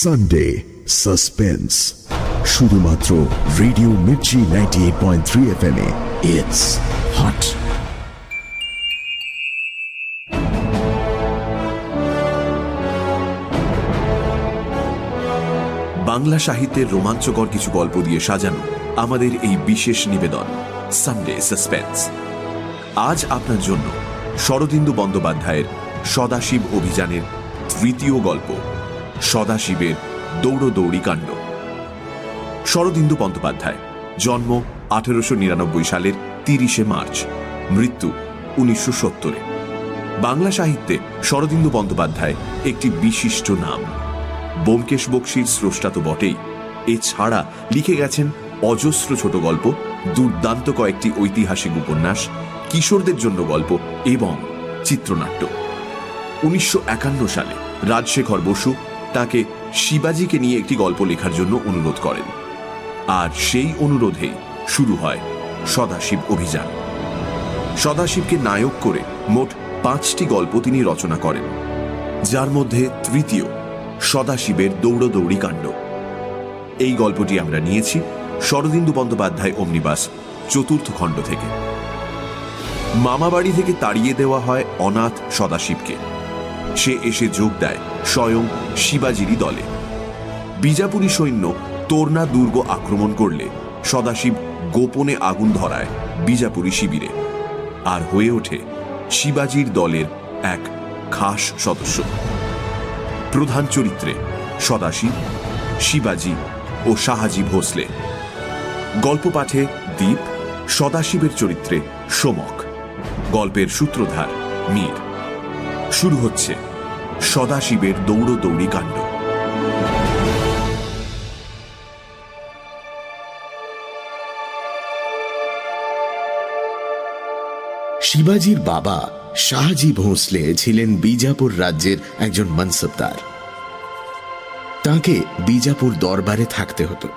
Sunday suspense শুধুমাত্র radio Mirchi ninety eight point three F M it's hot Bangla সাহিত্যের রোমাঞ্চকর কিছু গল্প দিয়ে সাজানো আমাদের এই বিশেষ নিবেদন সানডে সাসপেন্স আজ আপনার জন্য শরদিন্দু বন্দ্যোপাধ্যায়ের সদাশিব অভিযানের তৃতীয় গল্প। সদাশিবের দৌড়দৌড়ি কাণ্ড। শরদিন্দু বন্দ্যোপাধ্যায়, জন্ম আঠেরোশো নিরানব্বই সালের তিরিশে মার্চ, মৃত্যু উনিশশো বাংলা সাহিত্যে শরদিন্দু বন্দ্যোপাধ্যায় একটি বিশিষ্ট নাম। বোমকেশ বক্সির স্রষ্টা তো বটেই। এছাড়া লিখে গেছেন অজস্র ছোট গল্প, দুর্দান্ত কয়েকটি ঐতিহাসিক উপন্যাস, কিশোরদের জন্য গল্প এবং চিত্রনাট্য। উনিশশো একান্ন সালে রাজশেখর বসু তাকে শিবাজিকে নিয়ে একটি গল্প লেখার জন্য অনুরোধ করেন। আর সেই অনুরোধেই শুরু হয় সদাশিব অভিযান। সদাশিবকে নায়ক করে মোট পাঁচটি গল্প তিনি রচনা করেন, যার মধ্যে তৃতীয় সদাশিবের দৌড়দৌড়ি কাণ্ড। এই গল্পটি আমরা নিয়েছি শরদিন্দু বন্দ্যোপাধ্যায় অমনিবাস চতুর্থ খণ্ড থেকে। মামাবাড়ি থেকে তাড়িয়ে দেওয়া হয় অনাথ সদাশিবকে। সে এসে যোগ দেয় স্বয়ং শিবাজিরই দলে। বিজাপুরী সৈন্য তোরনা দুর্গ আক্রমণ করলে সদাশিব গোপনে আগুন ধরায় বিজাপুরী শিবিরে। আর হয়ে ওঠে শিবাজির দলের এক খাস সদস্য। প্রধান চরিত্রে সদাশিব, শিবাজি ও শাহাজি ভোসলে। গল্প পাঠে দ্বীপ সদাশিবের চরিত্রে সোমক। গল্পের সূত্রধার মীর। শুরু হচ্ছে সদাশিবের দৌড়দৌড়ি কাণ্ড। শিবাজির বাবা শাহজি ভোঁসলে ছিলেন বিজাপুর রাজ্যের একজন মনসবদার। তাকে বিজাপুর দরবারে থাকতে হতো।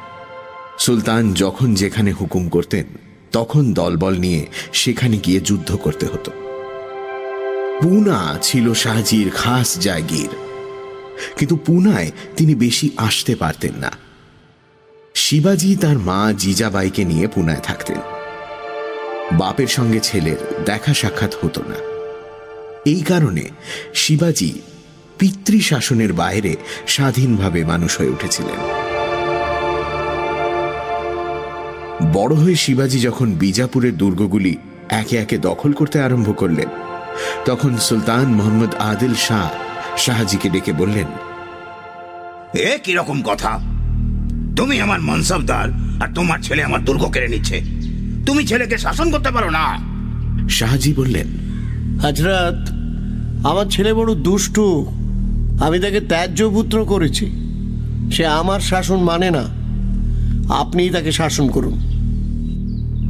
সুলতান যখন যেখানে হুকুম করতেন, তখন দলবল নিয়ে সেখানে গিয়ে যুদ্ধ করতে হতো। পুনা ছিল শাহজির খাস জায়গির কিন্তু পুনায় তিনি বেশি আসতে পারতেন না। শিবাজি তার মা জিজাবাইকে নিয়ে পুনায় থাকতেন। বাপের সঙ্গে ছেলের দেখা সাক্ষাৎ হতো না। এই কারণে শিবাজি পিতৃ শাসনের বাইরে স্বাধীনভাবে মানুষ হয়ে উঠেছিলেন। বড় হয়ে শিবাজি যখন বিজাপুরের দুর্গগুলি একে একে দখল করতে আরম্ভ করলেন তখন সুলতান মোহাম্মদ আদিল শাহ শাহজিকে ডেকে বললেন এ কীরকম কথা? তুমি আমার মনসবদার আর তোমার ছেলে আমার দুর্গ কেড়ে নিচ্ছে। তুমি ছেলেকে শাসন করতে পারো না। শাহজি বললেন হাজরাত আমার ছেলে বড় দুষ্টু। আমি তাকে ত্যায্য পুত্র করেছি। সে আমার শাসন মানে না। আপনিই তাকে শাসন করুন।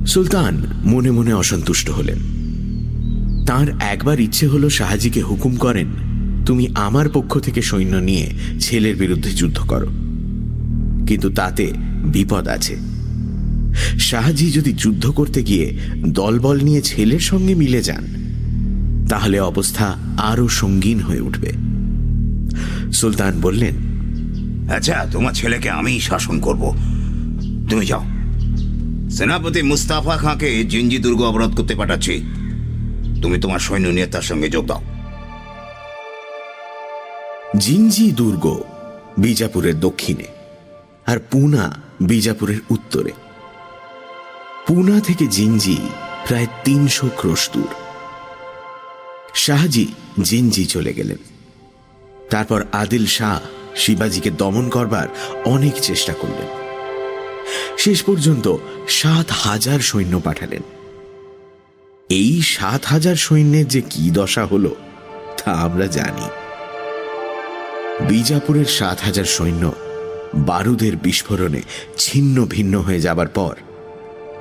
সুলতান মনে মনে অসন্তুষ্ট হলেন। তার একবার ইচ্ছে হলো শাহাজিকে হুকুম করেন, তুমি আমার পক্ষ থেকে সৈন্য নিয়ে ছেলের বিরুদ্ধে যুদ্ধ করো। কিন্তু তাতে বিপদ আছে। শাহাজি যদি যুদ্ধ করতে গিয়ে দলবল নিয়ে ছেলের সঙ্গে মিলে যান, তাহলে অবস্থা আরও সঙ্গীন হয়ে উঠবে। সুলতান বললেন আচ্ছা তোমার ছেলেকে আমি শাসন করব। তুমি যাও। সেনাপতি মুস্তাফা খাঁকে জিঞ্জি দুর্গ অবরোধ করতে পাঠাচ্ছি। তুমি তোমার সৈন্য নিয়ে তার সঙ্গে যোগ দাও। জিঞ্জি দুর্গ বিজাপুরের দক্ষিণে আর পুনা বিজাপুরের উত্তরে। পুনা থেকে জিঞ্জি প্রায় তিনশো ক্রোশ দূর। শাহজি জিঞ্জি চলে গেলেন। তারপর আদিল শাহ শিবাজিকে দমন করবার অনেক চেষ্টা করলেন। শেষ পর্যন্ত সাত হাজার সৈন্য পাঠালেন। এই সাত হাজার সৈন্যের যে কি দশা হলো, তা আমরা জানি। বিজাপুরের সাত হাজার সৈন্য বারুদের বিস্ফোরণে ছিন্ন ভিন্ন হয়ে যাবার পর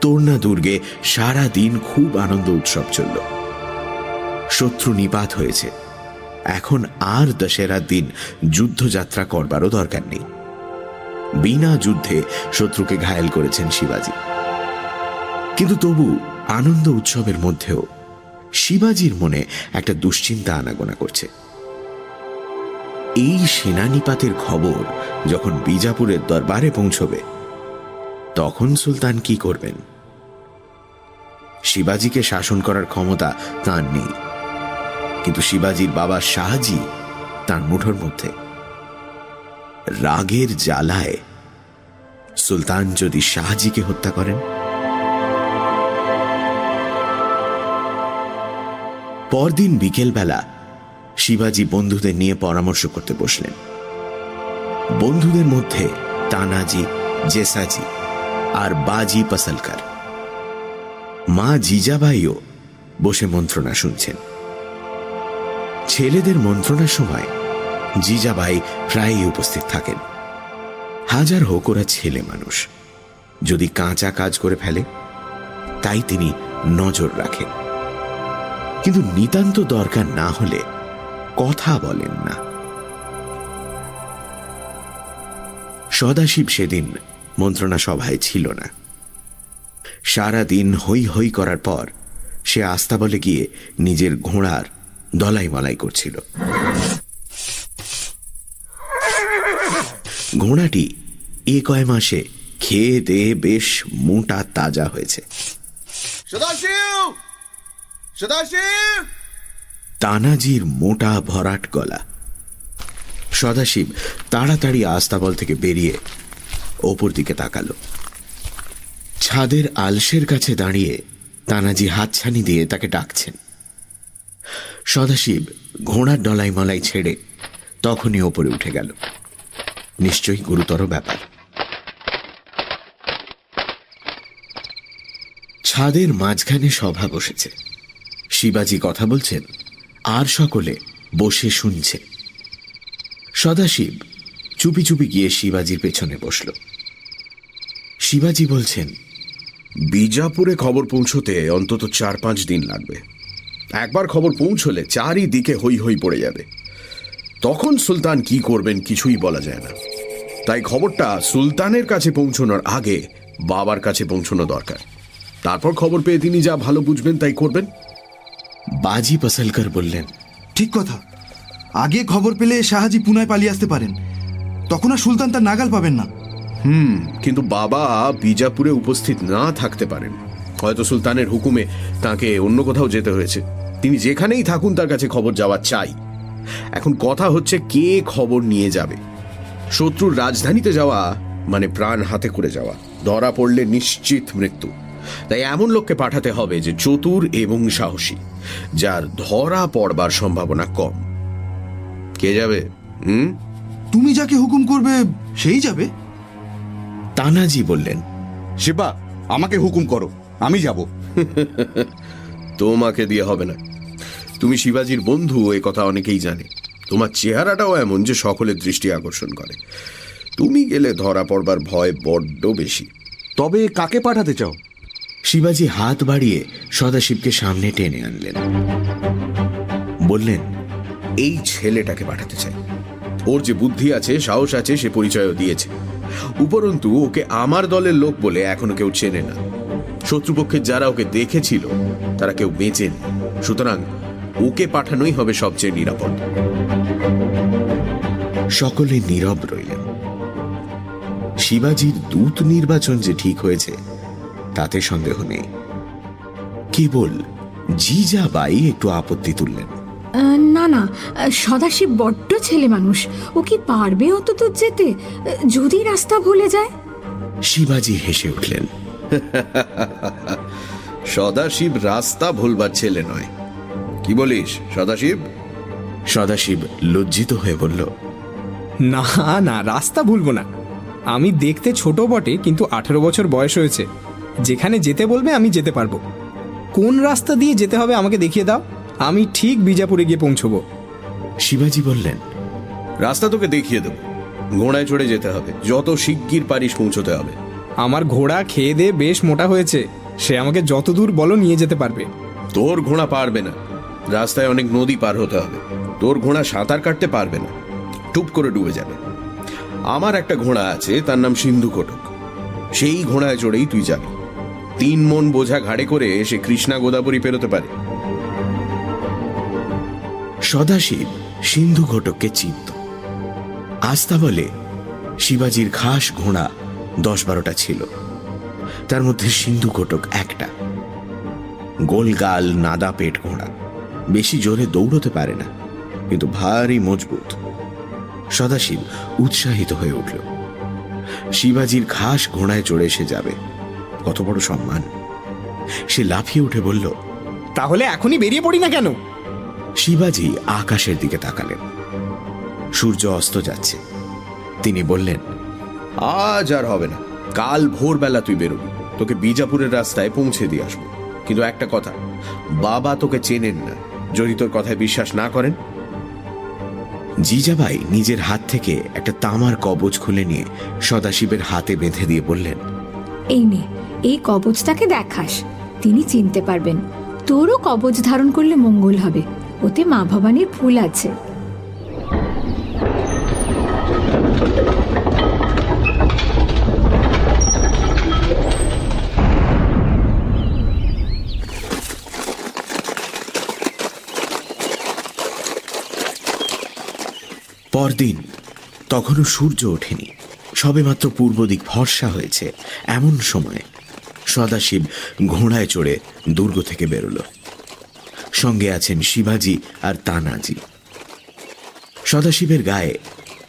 তোরনা দুর্গে সারা দিন খুব আনন্দ উৎসব চলল। শত্রু নিপাত হয়েছে। এখন আর দশেরার দিন যুদ্ধযাত্রা করবারও দরকার নেই। বিনা যুদ্ধে শত্রুকে ঘায়েল করেছেন শিবাজি। কিন্তু তবু আনন্দ উৎসবের মধ্যেও শিবাজির মনে একটা দুশ্চিন্তা আনাগোনা করছে। এই সেনানিপাতের খবর যখন বিজাপুরের দরবারে পৌঁছবে, তখন সুলতান কি করবেন? শিবাজিকে শাসন করার ক্ষমতা তার নেই। কিন্তু শিবাজির বাবা শাহজি তার মুঠোর মধ্যে। রাগের জ্বালায় সুলতান যদি শাহজিকে হত্যা করেন পরদিন বিকেলবেলা শিবাজি বন্ধুদের নিয়ে পরামর্শ করতে বসলেন। বন্ধুদের মধ্যে তানাজি, জেসাজি আর বাজি পাসলকার। মা জিজাবাইও বসে মন্ত্রণা শুনছেন। ছেলেদের মন্ত্রণার সময় জিজাবাই প্রায়ই উপস্থিত থাকেন। হাজার হোক ওরা ছেলে মানুষ। যদি কাঁচা কাজ করে ফেলে, তাই তিনি নজর রাখেন। কিন্তু নিতান্ত দরকার না হলে কথা বলেন না। সদাশিব সেদিন মন্ত্রণা সভায় ছিল না। সারা দিন হই হই করার পর সে আস্তা বলে গিয়ে নিজের ঘোড়ার দলাই মলাই করছিল। ঘোড়াটি এ কয় মাসে খেয়ে দেয়ে বেশ মোটা তাজা হয়েছে। তানাজির মোটা ভরাট গলা। সদাশিব তাড়াতাড়ি আস্তাবল থেকে বেরিয়ে ওপর দিকে তাকালো। ছাদের আলসের কাছে দাঁড়িয়ে তানাজি হাতছানি দিয়ে তাকে ডাকছেন। সদাশিব ঘোড়ার ডলাই মলাই ছেড়ে তখনই ওপরে উঠে গেল। নিশ্চয়ই গুরুতর ব্যাপার। ছাদের মাঝখানে সভা বসেছে। শিবাজি কথা বলছেন, আর সকলে বসে শুনছে। সদাশিব চুপি চুপি গিয়ে শিবাজির পেছনে বসল। শিবাজি বলছেন, বিজাপুরে খবর পৌঁছতে অন্তত চার পাঁচ দিন লাগবে। একবার খবর পৌঁছলে চারিদিকে হই হই পড়ে যাবে। তখন সুলতান কি করবেন কিছুই বলা যায় না। তাই খবরটা সুলতানের কাছে পৌঁছানোর আগে বাবার কাছে পৌঁছনো দরকার। তারপর খবর পেয়ে তিনি যা ভালো বুঝবেন তাই করবেন। বাজি পসলকর বললেন ঠিক কথা। আগে খবর পেলে শাহাজি পুনায় পালিয়ে আসতে পারেন। তখন আর সুলতান তার নাগাল পাবেন না। হুম কিন্তু বাবা বিজাপুরে উপস্থিত না থাকতে পারেন। হয়তো সুলতানের হুকুমে তাকে অন্য কোথাও যেতে হয়েছে। তিনি যেখানেই থাকুন তার কাছে খবর যাওয়া চাই। এখন কথা হচ্ছে কে খবর নিয়ে যাবে। শত্রুর রাজধানীতে যাওয়া মানে প্রাণ হাতে করে যাওয়া। ধরা পড়লে নিশ্চিত মৃত্যু। তাই এমন লোককে পাঠাতে হবে যে চতুর এবং সাহসী যার ধরা পড়বার সম্ভাবনা কম। কে যাবে? হুম? তুমি যাকে হুকুম করবে সেই যাবে। তানাজি বললেন শিবা আমাকে হুকুম করো আমি যাব। তোমাকে দিয়ে হবে না। তুমি শিবাজির বন্ধু এ কথা অনেকেই জানে। তোমার চেহারাটাও এমন যে সকলের দৃষ্টি আকর্ষণ করে। তুমি গেলে ধরা পড়বার ভয় বড্ড বেশি। তবে কাকে পাঠাতে চাও? শিবাজি হাত বাড়িয়ে সদাশিবকে সামনে টেনে আনলেন। বললেন, এই ছেলেটাকে পাঠাতে চাই। ওর যে বুদ্ধি আছে, সাহস আছে, সে পরিচয়ও দিয়েছে। উপরন্তু, ওকে আমার দলের লোক বলে এখনও কেউ চেনে না। শত্রুপক্ষের যারা ওকে দেখেছিল, তারা কেউ বেঁচে সুতরাং ওকে পাঠানোই হবে সবচেয়ে নিরাপদ। সকলে নীরব রইলেন। শিবাজির দূত নির্বাচন যে ঠিক হয়েছে তাতে সন্দেহ নেই। কেবল জিজাবাই একটু আপত্তি তুললেন। না না সদাশিব বড্ড ছেলে মানুষ। ও কি পারবে অত দূর যেতে? যদি রাস্তা ভুলে যায়? শিবাজি হেসে উঠলেন। সদাশিব রাস্তা ভুলবার ছেলে নয়। কি বলিস সদাশিব? সদাশিব লজ্জিত হয়ে বলল না না রাস্তা ভুলবো না। আমি দেখতে ছোট বটে কিন্তু আঠেরো বছর বয়স হয়েছে। যেখানে যেতে বলবে আমি যেতে পারব। কোন রাস্তা দিয়ে যেতে হবে আমাকে দেখিয়ে দাও আমি ঠিক বিজাপুরে গিয়ে পৌঁছবো। শিবাজি বললেন রাস্তা তোকে দেখিয়ে দেবো। ঘোড়ায় চড়ে যেতে হবে যত শিগগির পারিস পৌঁছতে হবে। আমার ঘোড়া খেয়ে দিয়ে বেশ মোটা হয়েছে সে আমাকে যত দূর বলো নিয়ে যেতে পারবে। তোর ঘোড়া পারবে না। রাস্তায় অনেক নদী পার হতে হবে। তোর ঘোড়া সাঁতার কাটতে পারবে না। টুপ করে ডুবে যাবে। আমার একটা ঘোড়া আছে তার নাম সিন্ধু কোটক। সেই ঘোড়ায় চড়েই তুই যাবি। তিন মন বোঝা ঘাড়ে করে সে কৃষ্ণা গোদাবরী পেরোতে পারে। সদাশিব সিন্ধু ঘটককে চিনত। আস্থা বলে শিবাজির খাস ঘোড়া দশ বারোটা ছিল। তার মধ্যে সিন্ধু কোটক একটা। গোলগাল নাদা পেট ঘোড়া। বেশি জোরে দৌড়তে পারে না, কিন্তু ভারী মজবুত। সদাশিব উৎসাহিত হয়ে উঠল। শিবাজির খাস ঘোড়ায় চড়ে এসে যাবে। কত বড় সম্মান। সে লাফিয়ে উঠে বলল, তাহলে এখনই বেরিয়ে পড়ি না কেন? শিবাজি আকাশের দিকে তাকালেন। সূর্য অস্ত যাচ্ছে। তিনি বললেন, আজ আর হবে না। কাল ভোরবেলা তুই বেরোবি। তোকে বিজাপুরের রাস্তায় পৌঁছে দিয়ে আসব। কিন্তু একটা কথা, বাবা তোকে চেনেন না। যদি তোর কথায় বিশ্বাস না করেন? জিজাবাই নিজের হাত থেকে একটা তামার কবচ খুলে নিয়ে সদাশিবের হাতে বেঁধে দিয়ে বললেন, এই নে এই কবচটাকে দেখাস, তিনি চিনতে পারবেন। তোরও কবচ ধারণ করলে মঙ্গল হবে। ওতে মা ভবানীর ফুল আছে। পরদিন, তখনও সূর্য ওঠেনি। সবেমাত্র পূর্ব দিক ফর্সা হয়েছে, এমন সময়। সদাশিব ঘোড়ায় চড়ে দুর্গ থেকে বেরোল। সঙ্গে আছেন শিবাজি আর তানাজি। সদাশিবের গায়ে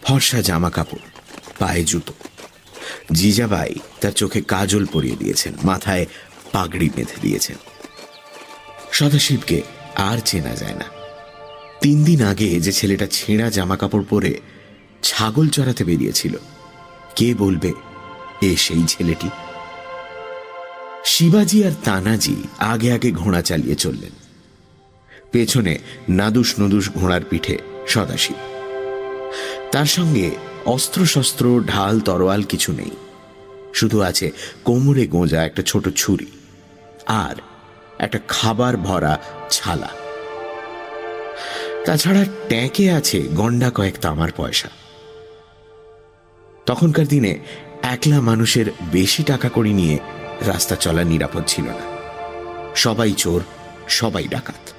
ফর্সা জামা কাপড় পায়ে জুতো। জিজাবাই তার চোখে কাজল পরিয়ে দিয়েছেন, মাথায় পাগড়ি বেঁধে দিয়েছেন। সদাশিবকে আর চেনা যায় না। তিন দিন আগে যে ছেলেটা ছেঁড়া জামা কাপড় পরে ছাগল চড়াতে বেরিয়েছিল, কে বলবে এ সেই ছেলেটি? শিবাজি আর তানাজি আগে আগে ঘোড়া চালিয়ে চললেন। পেছনে নাদুস নদুস ঘোড়ার পিঠে সদাশিব। তার সঙ্গে অস্ত্রশস্ত্র, ঢাল, তরোয়াল কিছু নেই। শুধু আছে কোমরে গোঁজা একটা ছোট ছুরি আর একটা খাবার ভরা ছালা। তাছাড়া ট্যাঁকে আছে গন্ডা কয়েক তামার পয়সা। তখনকার দিনে একলা মানুষের বেশি টাকা করে নিয়ে রাস্তা চলা নিরাপদ ছিল না। সবাই চোর, সবাই ডাকাত।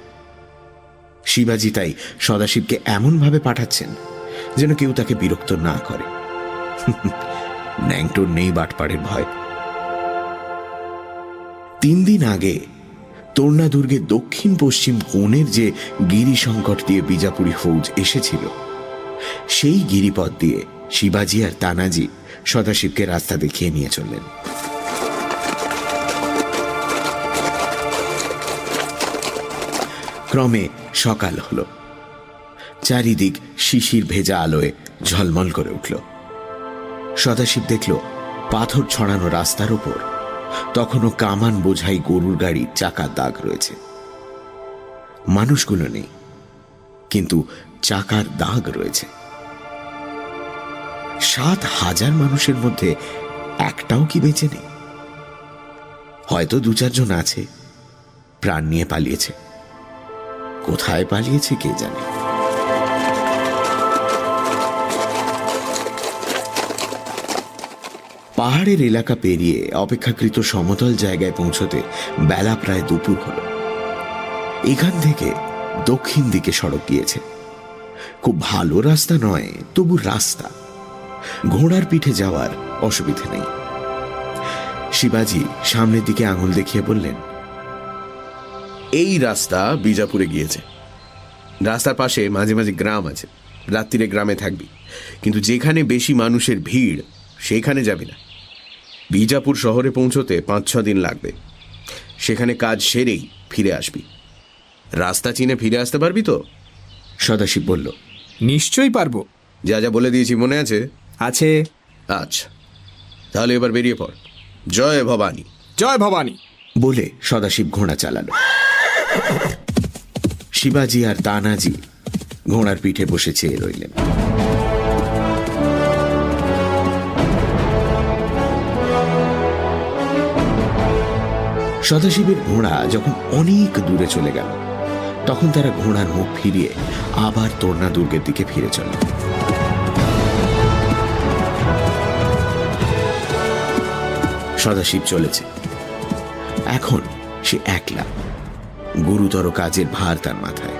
শিবাজি তাই সদাশিবকে এমনভাবে পাঠাচ্ছেন যেন কেউ তাকে বিরক্ত না করে। ন্যাংটোর নেই বাটপাড়ের ভয়। তিন দিন আগে তোরনা দুর্গের দক্ষিণ পশ্চিম কোণের যে গিরি সংকট দিয়ে বিজাপুরি ফৌজ এসেছিল, সেই গিরিপথ দিয়ে শিবাজি আর তানাজি সদাশিবকে রাস্তা দেখিয়ে নিয়ে চললেন। ক্রমে সকাল হল। চারিদিক শিশির ভেজা আলোয় ঝলমল করে উঠল। সদাশিব দেখল, পাথর ছড়ানো রাস্তার উপর তখনও কামান বোঝাই গরুর গাড়ির চাকার দাগ রয়েছে। মানুষগুলো নেই, কিন্তু চাকার দাগ রয়েছে। সাত হাজার মানুষের মধ্যে একটাও কি বেঁচে নেই? হয়তো দু চারজন আছে, প্রাণ নিয়ে পালিয়েছে। কোথায় পালিয়েছে কে জানে? পাহাড়ের এলাকা পেরিয়ে অপেক্ষাকৃত সমতল জায়গায় পৌঁছতে বেলা প্রায় দুপুর হল। এখান থেকে দক্ষিণ দিকে সড়ক গিয়েছে। খুব ভালো রাস্তা নয়, তবু রাস্তা। ঘোড়ার পিঠে যাওয়ার অসুবিধে নেই। শিবাজি সামনের দিকে আঙুল দেখিয়ে বললেন এই রাস্তা বিজাপুরে গিয়েছে। রাস্তার পাশে মাঝে মাঝে গ্রাম আছে। রাত্রিরে গ্রামে থাকবি। কিন্তু যেখানে বেশি মানুষের ভিড় সেখানে যাবি না। বিজাপুর শহরে পৌঁছতে পাঁচ ছ দিন লাগবে। সেখানে কাজ সেরেই ফিরে আসবি। রাস্তা চিনে ফিরে আসতে পারবি তো? সদাশিব বলল। নিশ্চয়ই পারব। যা যা বলে দিয়েছি মনে আছে? আছে। আচ্ছা। তাহলে এবার বেরিয়ে পড়। জয় ভবানী। জয় ভবানী। বলে সদাশিব ঘোড়া চালালো। শিবাজি আর তানাজি ঘোড়ার পিঠে বসে চেয়ে রইলেন। সদাশিবের ঘোড়া যখন অনেক দূরে চলে গেল, তখন তারা ঘোড়ার মুখ ফিরিয়ে আবার তোরনা দুর্গের দিকে ফিরে চলে। সদাশিব চলেছে। এখন সে একলা। গুরুতর কাজের ভার তার মাথায়।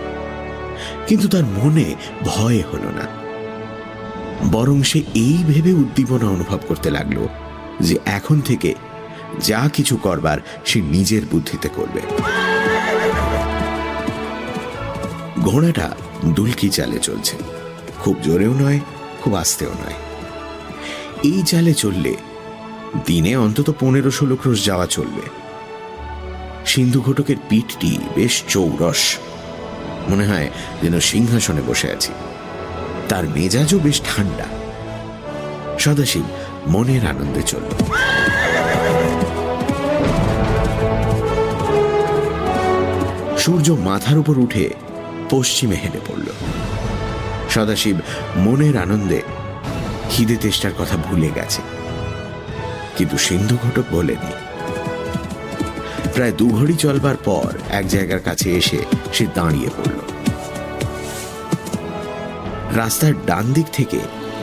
কিন্তু তার মনে ভয় হল না। বরং সে এই ভেবে উদ্দীপনা অনুভব করতে লাগল যে এখন থেকে যা কিছু করবার সে নিজের বুদ্ধিতে করবে। ঘোড়াটা দুলকি চালে চলছে। খুব জোরেও নয়, খুব আস্তেও নয়। এই চালে চললে দিনে অন্তত পনেরো ষোলো ক্রোশ যাওয়া চলবে। সিন্ধু ঘটকের পিঠটি বেশ চৌরস। মনে হয় যেন সিংহাসনে বসে আছি। তার মেজাজও বেশ ঠান্ডা। সদাশিব মনের আনন্দে চলল। সূর্য মাথার উপর উঠে পশ্চিমে হেলে পড়ল। সদাশিব মনের আনন্দে খিদে তেষ্টার কথা ভুলে গেছে। কিন্তু সিন্ধু ঘটক বলেনি প্রায় দু ঘড়ি চলবার পর এক জায়গার কাছে এসে সে দাঁড়িয়ে পড়ল। রাস্তার ডান দিক থেকে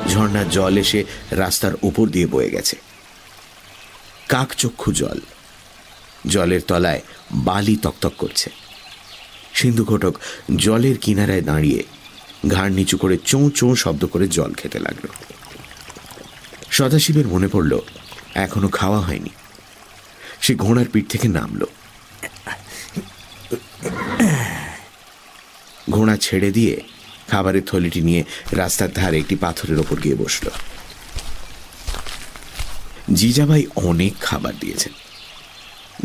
ঝর্ণার জল এসে রাস্তার ওপর দিয়ে বয়ে গেছে। কাকচক্ষু জল। জলের তলায় বালি তকতক করছে। সিন্ধু ঘটক জলের কিনারায় দাঁড়িয়ে ঘাড় নিচু করে চোঁ চোঁ শব্দ করে জল খেতে লাগল। সদাশিবের মনে পড়ল, এখনও খাওয়া হয়নি। সে ঘোড়ার পিঠ থেকে নামল। ঘোড়া ছেড়ে দিয়ে খাবারের থলিটি নিয়ে রাস্তার ধারে একটি পাথরের ওপর গিয়ে বসল। জিজাবাই অনেক খাবার দিয়েছেন।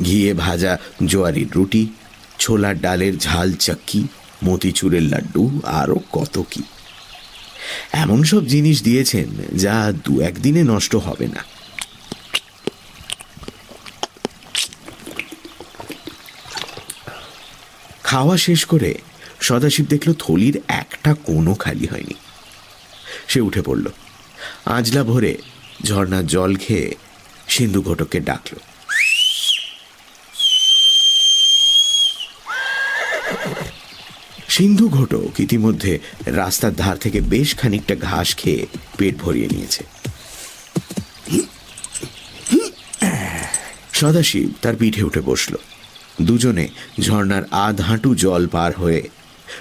ঘিয়ে ভাজা জোয়ারির রুটি, ছোলার ডালের ঝাল চাক্কি, মতিচুরের লাড্ডু, আরও কত কি। এমন সব জিনিস দিয়েছেন যা দু একদিনে নষ্ট হবে না। খাওয়া শেষ করে সদাশিব দেখল থলির একটা কোনো খালি হয়নি। সে উঠে পড়ল। আজলা ভরে ঝর্ণার জল খেয়ে সিন্ধু ঘটককে ডাকল। সিন্ধু ঘটক ইতিমধ্যে রাস্তার ধার থেকে বেশ খানিকটা ঘাস খেয়ে পেট ভরিয়ে নিয়েছে। সদাশিব তার পিঠে উঠে বসল। দুজনে ঝর্ণার আধ হাঁটু জল পার হয়ে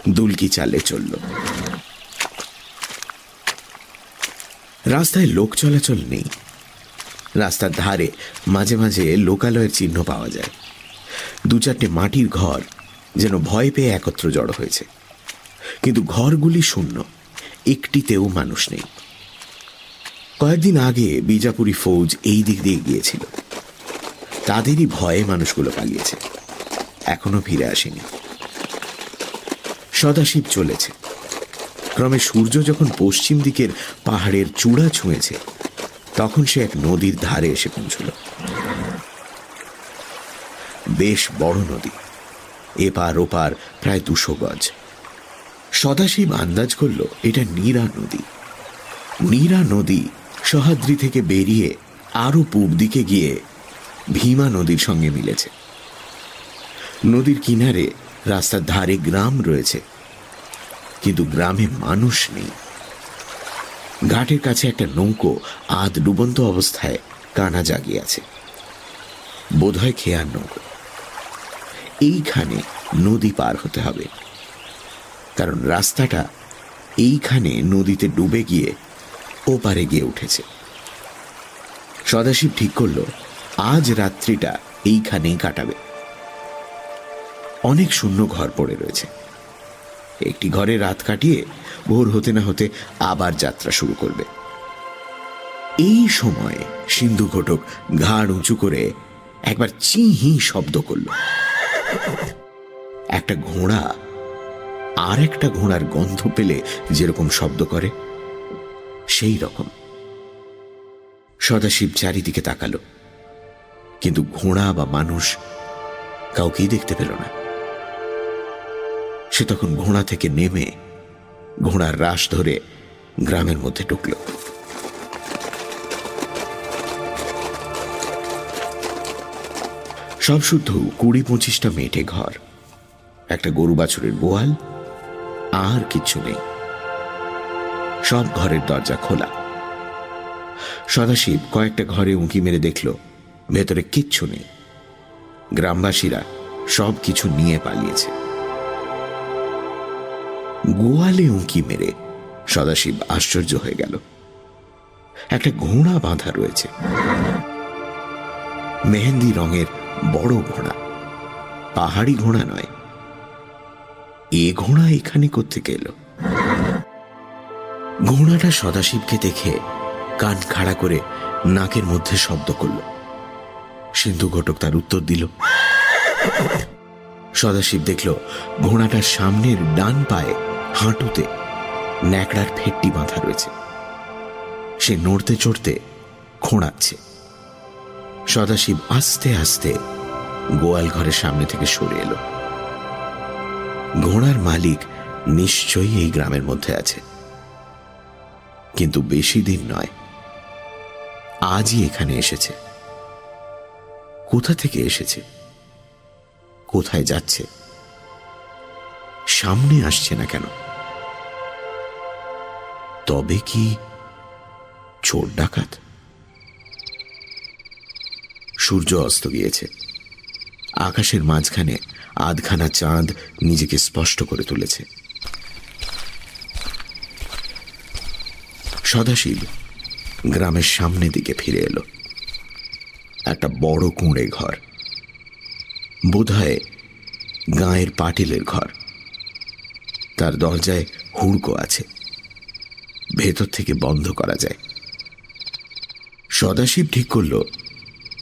দুলকি চালে চলল। রাস্তায় লোক চলাচল নেই। রাস্তার ধারে মাঝে মাঝে লোকালয়ের চিহ্ন পাওয়া যায়। দু চারটে মাটির ঘর যেন ভয় পেয়ে একত্র জড়ো হয়েছে। কিন্তু ঘরগুলি শূন্য, একটিতেও মানুষ নেই। কয়েকদিন আগে বিজাপুরি ফৌজ এই দিক দিয়ে গিয়েছিল। তাদেরই ভয়ে মানুষগুলো পালিয়েছে। এখনও ফিরে আসেনি। সদাশিব চলেছে। ক্রমে সূর্য যখন পশ্চিম দিকের পাহাড়ের চূড়া ছুঁয়েছে, তখন সে এক নদীর ধারে এসে পৌঁছল। বেশ বড় নদী, এপার ওপার প্রায় দুশো গজ। সদাশিব আন্দাজ করল, এটা নীরা নদী। নীরা নদী সহাদ্রি থেকে বেরিয়ে আরও পূব দিকে গিয়ে ভীমা নদীর সঙ্গে মিলেছে। নদীর কিনারে রাস্তার ধারে গ্রাম রয়েছে। কিন্তু গ্রামে মানুষ নেই। ঘাটের কাছে একটা নৌকো আধ ডুবন্ত অবস্থায় কানা জাগিয়ে আছে। বোধহয় খেয়ার নৌকো। এইখানে নদী পার হতে হবে। কারণ রাস্তাটা এইখানে নদীতে ডুবে গিয়ে ওপারে গিয়ে উঠেছে। সদাশিব ঠিক করল, আজ রাত্রিটা এইখানেই কাটাবে। অনেক শূন্য ঘর পড়ে রয়েছে। একটি ঘরে রাত কাটিয়ে ভোর হতে না হতে আবার যাত্রা শুরু করবে। এই সময় সিন্ধু ঘটক ঘাড় উঁচু করে একবার চিহি শব্দ করল। একটা ঘোড়া, আর একটা ঘোড়ার গন্ধ পেলে যেরকম শব্দ করে, সেই রকম। সদাশিব চারিদিকে তাকালো, কিন্তু ঘোড়া বা মানুষ কাউকেই দেখতে পেল না। সে তখন ঘোড়া থেকে নেমে ঘোড়ার রাস ধরে গ্রামের মধ্যে ঢুকল। সব শুদ্ধ কুড়ি পঁচিশটা মেটে ঘর, একটা গরু বাছুরের গোয়াল আর কিচ্ছু নেই। সব ঘরের দরজা খোলা। সদাশিব কয়েকটা ঘরে উঁকি মেরে দেখল, ভেতরে কিচ্ছু নেই। গ্রামবাসীরা সব কিছু নিয়ে পালিয়েছে। গোয়ালে উঁকি মেরে? সদাশিব আশ্চর্য হয়ে গেল। একটা ঘোড়া বাঁধা রয়েছে। মেহেন্দি রঙের বড় ঘোড়া। পাহাড়ি ঘোড়া নয়। এ ঘোড়া এখানে কোথেকে এলো? ঘোড়াটা সদাশিবকে দেখে কান খাড়া করে নাকের মধ্যে শব্দ করল। সিন্ধু ঘটক তার উত্তর দিল। সদাশিব দেখল ঘোড়াটার সামনের ডান পায়ে হাঁটুতে ন্যাকড়ার ফেটটি বাঁধা রয়েছে। সে নড়তে চড়তে খোঁড়াচ্ছে। সদাশিব আস্তে আস্তে গোয়াল ঘরের সামনে থেকে সরে এলো। ঘোড়ার মালিক নিশ্চয়ই এই গ্রামের মধ্যে আছে। কিন্তু বেশি দিন নয়, আজই এখানে এসেছে। কোথা থেকে এসেছে? কোথায় যাচ্ছে? সামনে আসছে না কেন? তবে কি চোর ডাকাত? সূর্য অস্ত গিয়েছে। আকাশের মাঝখানে আধখানা চাঁদ নিজেকে স্পষ্ট করে তুলেছে। সদাশিব গ্রামের সামনে দিকে ফিরে এলো। একটা বড় কুঁড়ে ঘর। বোধহয় গাঁয়ের পাটিলের ঘর। তার দরজায় হুড়কো আছে। ভেতর থেকে বন্ধ করা যায়। সদাশিব ঠিক করল,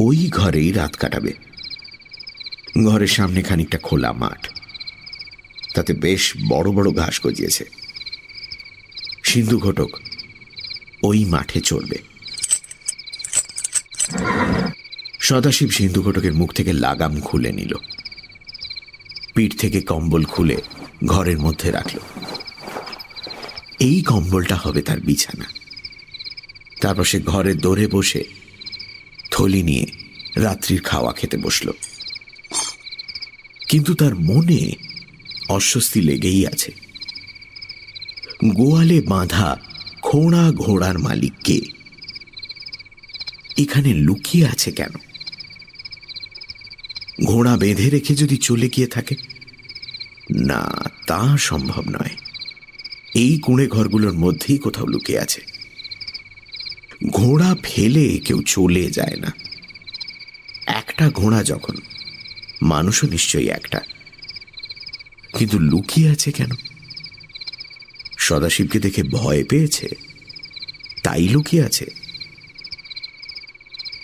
ওই ঘরেই রাত কাটাবে। ঘরের সামনে খানিকটা খোলা মাঠ। তাতে বেশ বড় বড় ঘাস গজিয়েছে। সিন্ধু ঘটক ওই মাঠে চড়বে। সদাশিব সিন্ধু ঘটকের মুখ থেকে লাগাম খুলে নিল। পিঠ থেকে কম্বল খুলে ঘরের মধ্যে রাখল। এই কম্বলটা হবে তার বিছানা। তারপর সে ঘরে দৌড়ে বসে থলি নিয়ে রাত্রির খাওয়া খেতে বসল। কিন্তু তার মনে অস্বস্তি লেগেই আছে। গোয়ালে বাঁধা খোঁড়া ঘোড়ার মালিক কে? এখানে লুকিয়ে আছে কেন? ঘোড়া বেঁধে রেখে যদি চলে গিয়ে থাকে? না, তা সম্ভব নয়। এই কুঁড়ে ঘরগুলোর মধ্যেই কোথাও লুকিয়ে আছে। ঘোড়া ফেলে কেউ চলে যায় না। একটা ঘোড়া যখন, মানুষও নিশ্চয়ই একটা। কিন্তু লুকিয়ে আছে কেন? সদাশিবকে দেখে ভয় পেয়েছে। তাই লুকিয়ে আছে।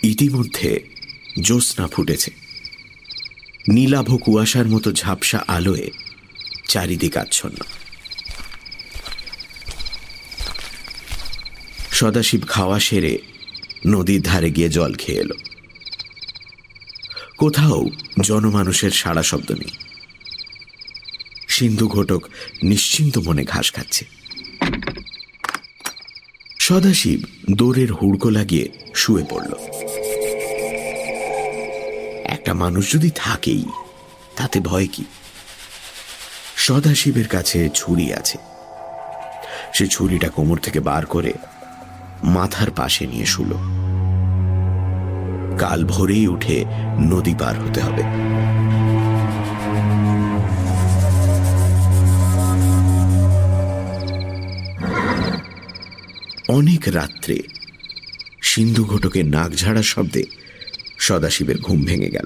ইতিমধ্যে জ্যোৎস্না ফুটেছে। নীলাভ কুয়াশার মতো ঝাপসা আলোয় চারিদিক আচ্ছন্ন। সদাশিব খাওয়া সেরে নদীর ধারে গিয়ে জল খেয়ে এলো। কোথাও জনমানুষের সাড়া শব্দ নেই। সিন্ধু ঘটক নিশ্চিন্ত মনে ঘাস খাচ্ছে। সদাশিব দৌড়ের হুড়কো লাগিয়ে শুয়ে পড়ল। একটা মানুষ যদি থাকেই, তাতে ভয় কি? সদাশিবের কাছে ছুরি আছে। সে ছুরিটা কোমর থেকে বার করে মাথার পাশে নিয়ে শুলো। কাল ভোরেই উঠে নদী পার হতে হবে। অনেক রাত্রে সিন্ধু ঘটকের নাক ঝাড়ার শব্দে সদাশিবের ঘুম ভেঙে গেল।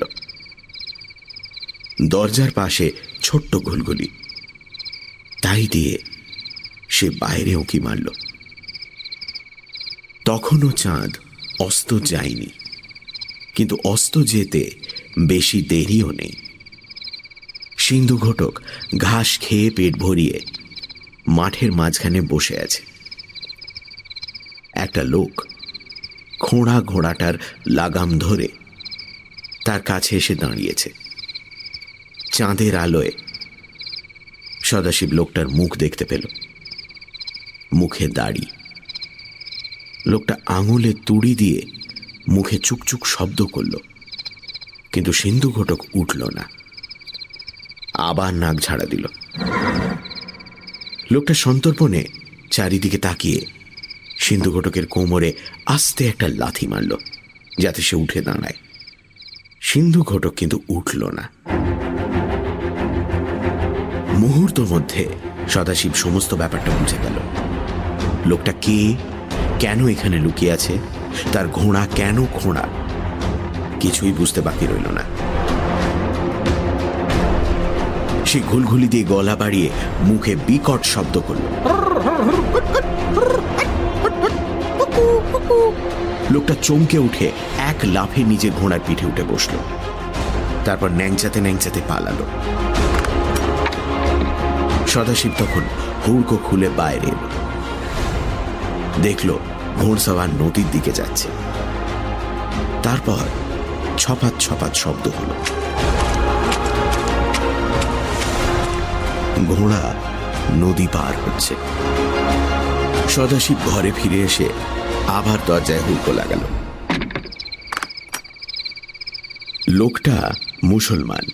দরজার পাশে ছোট্ট ঘুলগুলি তাই দিয়ে সে বাইরে উঁকি মারল? তখনও চাঁদ অস্ত যায়নি। কিন্তু অস্ত যেতে বেশি দেরিও নেই। সিন্ধু ঘটক ঘাস খেয়ে পেট ভরিয়ে মাঠের মাঝখানে বসে আছে। একটা লোক খোঁড়া ঘোড়াটার লাগাম ধরে তার কাছে এসে দাঁড়িয়েছে। চাঁদের আলোয় সদাশিব লোকটার মুখ দেখতে পেল। মুখে দাড়ি। লোকটা আঙুলে তুড়ি দিয়ে মুখে চুকচুক শব্দ করল, কিন্তু সিন্ধু ঘটক উঠল না। আবার নাক ঝাড়া দিল। লোকটা সন্তর্পণে চারিদিকে তাকিয়ে সিন্ধু ঘটকের কোমরে আস্তে একটা লাথি মারল, যাতে সে উঠে দাঁড়ায়। সিন্ধু ঘটক কিন্তু উঠল না। মুহূর্ত মধ্যে সদাশিব সমস্ত ব্যাপারটা বুঝে গেল। লোকটা কে কেন এখানে লুকিয়ে আছে? তার ঘোড়া কেন খোঁড়া? কিছুই বুঝতে বাকি রইল না। সে ঘুলঘুলি দিয়ে গলা বাড়িয়ে মুখে বিকট শব্দ করল। লোকটা চমকে উঠে এক লাফে নিজে ঘোড়ার পিঠে উঠে বসল। তারপর ন্যাংচাতে ন্যাংচাতে পালালো। সদাশিব তখন হুড়কো খুলে বাইরে এলো। দেখল ঘোড়সাওয়ার নদীর দিকে যাচ্ছে। তারপর ছপাত ছপাত শব্দ হলো। ঘোড়া নদী পার হচ্ছে। সদাশিব ঘরে ফিরে এসে আবার দরজায় হুড়কো লাগাল। লোকটা মুসলমান।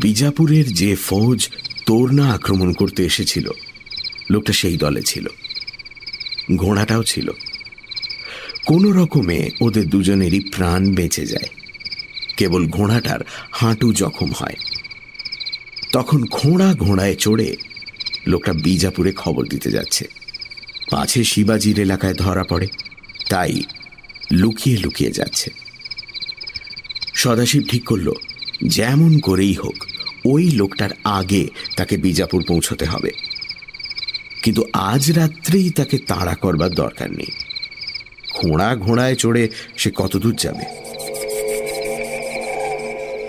বিজাপুরের যে ফৌজ তোরনা আক্রমণ করতে এসেছিল, লোকটা সেই দলে ছিল। ঘোড়াটাও ছিল। কোনো রকমে ওদের দুজনেরই প্রাণ বেঁচে যায়। কেবল ঘোড়াটার হাঁটু জখম হয়। তখন ঘোড়া ঘোড়ায় চড়ে লোকটা বিজাপুরে খবর দিতে যাচ্ছে। পাছে শিবাজির এলাকায় ধরা পড়ে, তাই লুকিয়ে লুকিয়ে যাচ্ছে। সদাশিব ঠিক করল, যেমন করেই হোক, ওই লোকটার আগে তাকে বিজাপুর পৌঁছতে হবে। কিন্তু আজ রাত্রেই তাকে তাড়া করবার দরকার নেই। ঘোড়া ঘোড়ায় চড়ে সে কতদূর যাবে?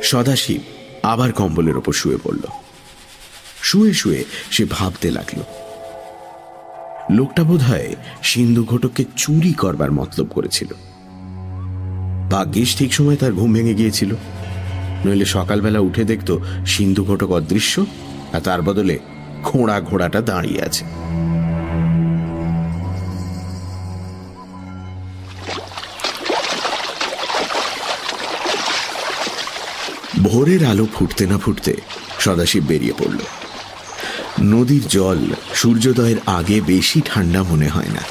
সদাশিব আবার কম্বলের ওপর শুয়ে পড়ল। শুয়ে শুয়ে সে ভাবতে লাগল, লোকটা বোধ হয় সিন্ধু ঘটককে চুরি করবার মতলব করেছিল। ভাগ্যিস ঠিক সময় তার ঘুম ভেঙে গিয়েছিল। নইলে সকালবেলা উঠে দেখত সিন্ধু ঘটক অদৃশ্য, আর তার বদলে খোঁড়া ঘোড়াটা দাঁড়িয়ে আছে। ভোরের আলো ফুটতে না ফুটতে সদাশিব বেরিয়ে পড়ল। নদীর জল সূর্যোদয়ের আগে বেশি ঠান্ডা মনে হয় না।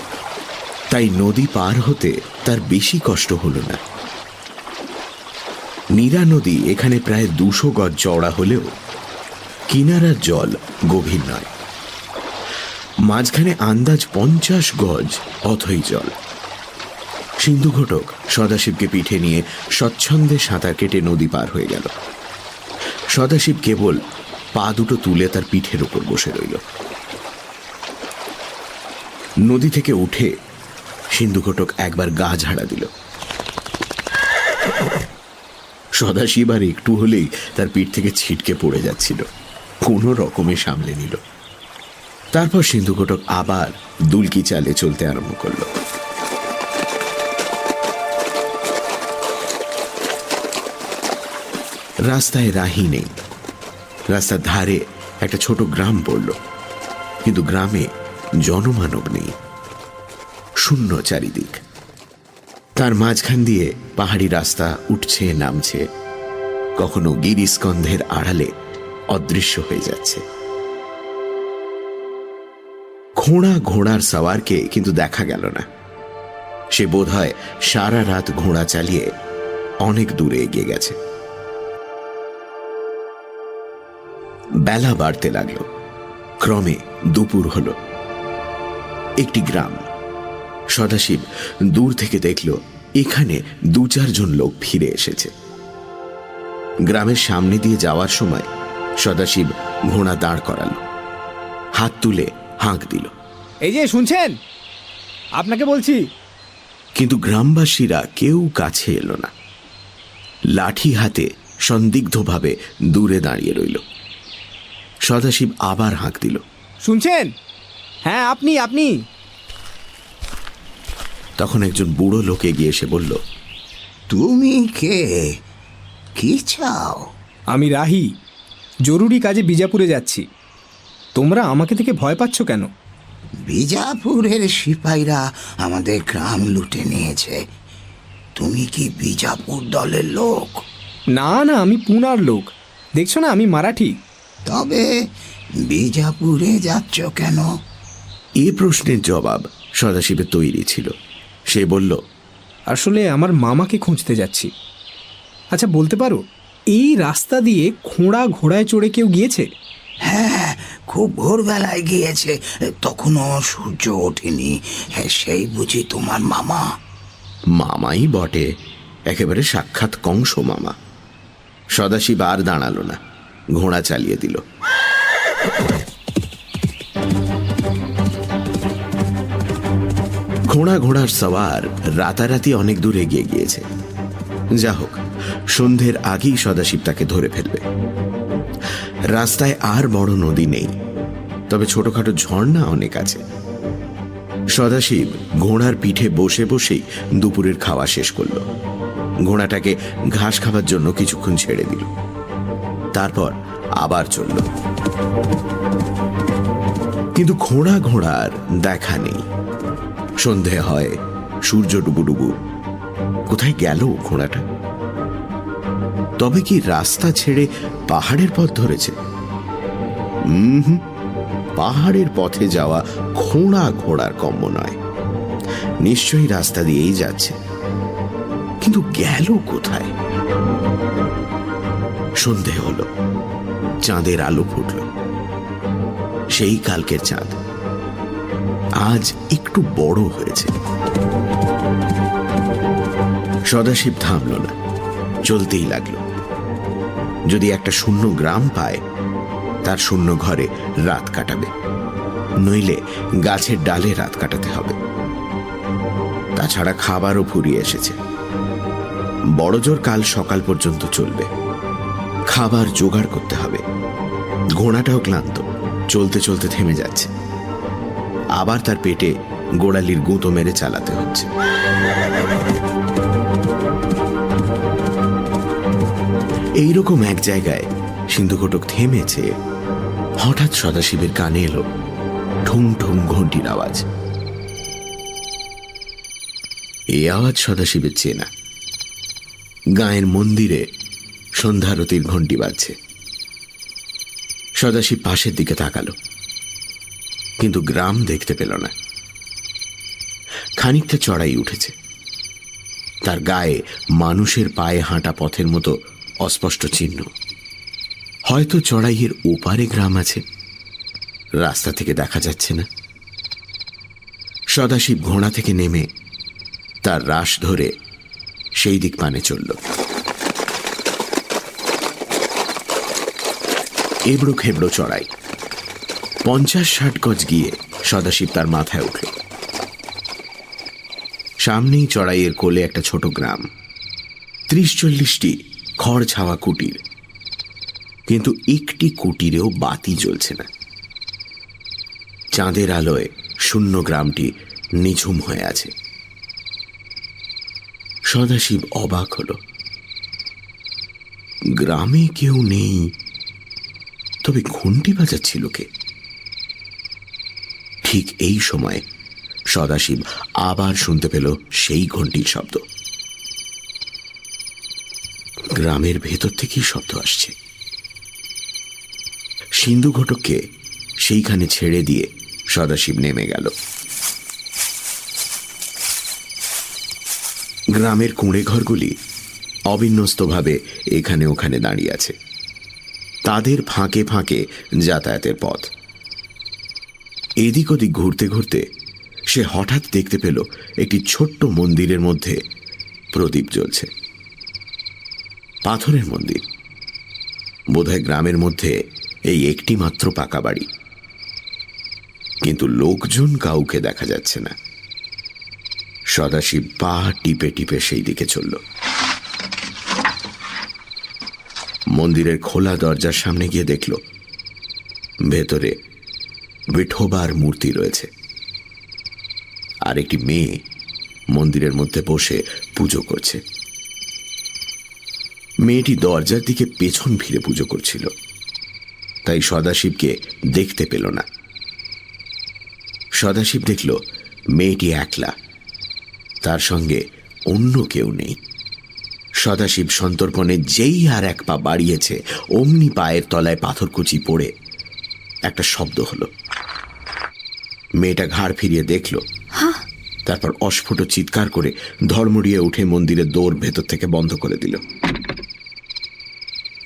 তাই নদী পার হতে তার বেশি কষ্ট হলো না। নীরা নদী এখানে প্রায় দুশো গজ চওড়া হলেও কিনারার জল গভীর নয়। মাঝখানে আন্দাজ পঞ্চাশ গজ অথই জল। সিন্ধু ঘটক সদাশিবকে পিঠে নিয়ে স্বচ্ছন্দে সাঁতার কেটে নদী পার হয়ে গেল। সদাশিব কেবল পা দুটো তুলে তার পিঠের উপর বসে রইল। নদী থেকে উঠে সিন্ধু ঘটক একবার গা ঝাড়া দিল। সদাশিব আর একটু হলেই তার পিঠ থেকে ছিটকে পড়ে যাচ্ছিল। কোনো রকমে সামলে নিল। তারপর সিন্ধু ঘটক আবার দুলকি চালে চলতে আরম্ভ করল। রাস্তায় রাহি নেই। রাস্তার ধারে একটা ছোট গ্রাম পড়ল। কিন্তু গ্রামে জনমানব নেই। শূন্য চারিদিক। তার মাঝখান দিয়ে পাহাড়ি রাস্তা উঠছে, নামছে। কখনো গিরিস্কন্ধের আড়ালে অদৃশ্য হয়ে যাচ্ছে। ঘোড়া ঘোড়ার সওয়ারকে কিন্তু দেখা গেল না। সে বোধ হয় সারা রাত ঘোড়া চালিয়ে অনেক দূরে এগিয়ে গেছে। বেলা বাড়তে লাগল। ক্রমে দুপুর হল। একটি গ্রাম। সদাশিব দূর থেকে দেখল এখানে দু চারজন লোক ফিরে এসেছে। গ্রামের সামনে দিয়ে যাওয়ার সময় সদাশিব ঘোড়া দাঁড় করালো। হাত তুলে হাঁক দিল। এই যে শুনছেন? আপনাকে বলছি। কিন্তু গ্রামবাসীরা কেউ কাছে এলো না। লাঠি হাতে সন্দিগ্ধভাবে দূরে দাঁড়িয়ে রইল। সদাশিব আবার হাঁক দিল। শুনছেন? হ্যাঁ আপনি আপনি। তখন একজন বুড়ো লোকে গিয়ে এসে বলল তুমি কে? কি চাও? আমি রাহি। জরুরি কাজে বিজাপুরে যাচ্ছি। তোমরা আমাকে থেকে ভয় পাচ্ছ কেন? বিজাপুরের সিপাহীরা আমাদের গ্রাম লুটে নিয়েছে। তুমি কি বিজাপুর দলের লোক? না না আমি পুনার লোক। দেখছ না আমি মারাঠি। তবে বিজাপুরে যাচ্ছ কেন? এ প্রশ্নের জবাব সদাশিবের তৈরি ছিল। সে বলল আসলে আমার মামাকে খুঁজতে যাচ্ছি। আচ্ছা বলতে পারো? এই রাস্তা দিয়ে খোঁড়া ঘোড়ায় চড়ে কেউ গিয়েছে? হ্যাঁ খুব ভোরবেলায় গিয়েছে। তখনও সূর্য ওঠেনি। হ্যাঁ সেই বুঝি তোমার মামা। মামাই বটে। একেবারে সাক্ষাৎ কংস মামা। সদাশিব আর দাঁড়াল না। ঘোড়া চালিয়ে দিল। ঘোড়া ঘোড়ার সওয়ার রাতারাতি অনেক দূর এগিয়ে গিয়েছে। যা হোক সন্ধ্যের আগেই সদাশিব তাকে ধরে ফেলবে। রাস্তায় আর বড় নদী নেই, তবে ছোটখাটো ঝর্ণা অনেক আছে। সদাশিব ঘোড়ার পিঠে বসে বসেই দুপুরের খাওয়া শেষ করল। ঘোড়াটাকে ঘাস খাবার জন্য কিছুক্ষণ ছেড়ে দিল। তারপর আবার চলল। কিন্তু ঘোড়া ঘোড়ার দেখা নেই। সন্ধে হয়, সূর্য ডুবুডুবু। কোথায় গেল ঘোড়াটা? তবে কি রাস্তা ছেড়ে পাহাড়ের পথ ধরেছে? পাহাড়ের পথে যাওয়া খোঁড়া ঘোড়ার কম্য নয়। নিশ্চয়ই রাস্তা দিয়েই যাচ্ছে। কিন্তু গেল কোথায়? সন্ধে হল, চাঁদের আলো ফুটল। সেই কালকের চাঁদ। আজ একটু বড় হয়েছে। সদাশিব থামল না। চলতেই লাগল। যদি একটা শূন্য গ্রাম পায়, তার শূন্য ঘরে রাত কাটাবে। নইলে গাছের ডালে রাত কাটাতে হবে। তাছাড়া খাবারও ফুরিয়ে এসেছে। বড়জোর কাল সকাল পর্যন্ত চলবে। খাবার জোগাড় করতে হবে। ঘোড়াটাও ক্লান্ত। চলতে চলতে থেমে যাচ্ছে। আবার তার পেটে গোড়ালির গুঁতো মেরে চালাতে হচ্ছে। এইরকম এক জায়গায় সিন্ধুঘটক থেমেছে। হঠাৎ সদাশিবের কানে এলো ঠুং ঠুং ঘন্টির আওয়াজ। এই আওয়াজ সদাশিবের চেনা। গায়ের মন্দিরে সন্ধ্যারতির ঘন্টি বাজছে। সদাশিব পাশের দিকে তাকালো। কিন্তু গ্রাম দেখতে পেল না। খানিকটা চড়াই উঠেছে। তার গায়ে মানুষের পায়ে হাঁটা পথের মতো অস্পষ্ট চিহ্ন। হয়তো চড়াইয়ের ওপারে গ্রাম আছে। রাস্তা থেকে দেখা যাচ্ছে না। সদাশিব ঘোড়া থেকে নেমে তার রাস ধরে সেই দিক পানে চলল। এবড়ো খেবড়ো চড়াই। পঞ্চাশ ষাট গজ গিয়ে সদাশিব তার মাথায় উঠল। সামনেই চড়াইয়ের কোলে একটা ছোট গ্রাম। ত্রিশ চল্লিশটি খড় ছাওয়া কুটির। কিন্তু একটি কুটিরেও বাতি জ্বলছে না। চাঁদের আলোয় শূন্য গ্রামটি নিঝুম হয়ে আছে। সদাশিব অবাক হল। গ্রামে কেউ নেই। তবে ঘন্টি বাজাচ্ছিল কে? ঠিক এই সময় সদাশিব আবার শুনতে পেল সেই ঘন্টির শব্দ। গ্রামের ভেতর থেকেই শব্দ আসছে। সিন্ধু ঘটককে সেইখানে ছেড়ে দিয়ে সদাশিব নেমে গেল। গ্রামের কুঁড়ে ঘরগুলি অবিন্যস্তভাবে এখানে ওখানে দাঁড়িয়ে আছে। তাদের ফাঁকে ফাঁকে যাতায়াতের পথ। এদিক ওদিক ঘুরতে ঘুরতে সে হঠাৎ দেখতে পেল একটি ছোট্ট মন্দিরের মধ্যে প্রদীপ জ্বলছে। পাথরের মন্দির। বোধহয় গ্রামের মধ্যে এই একটি মাত্র পাকা বাড়ি। কিন্তু লোকজন কাউকে দেখা যাচ্ছে না। সদাশিব পা টিপে টিপে সেই দিকে চলল। মন্দিরের খোলা দরজার সামনে গিয়ে দেখল, ভেতরে বিঠোবার মূর্তি রয়েছে। আর একটি মেয়ে মন্দিরের মধ্যে বসে পুজো করছে। মেয়েটি দরজার দিকে পেছন ফিরে পুজো করছিল। তাই সদাশিবকে দেখতে পেল না। সদাশিব দেখল মেয়েটি একলা। তার সঙ্গে অন্য কেউ নেই। সদাশিব সন্তর্পণে যেই আর এক পা বাড়িয়েছে অমনি পায়ের তলায় পাথরকুচি পড়ে একটা শব্দ হলো। মেয়েটা ঘাড় ফিরিয়ে দেখল। তারপর অস্ফুট চিৎকার করে ধর্মড়িয়ে উঠে মন্দিরের দৌড় ভেতর থেকে বন্ধ করে দিল।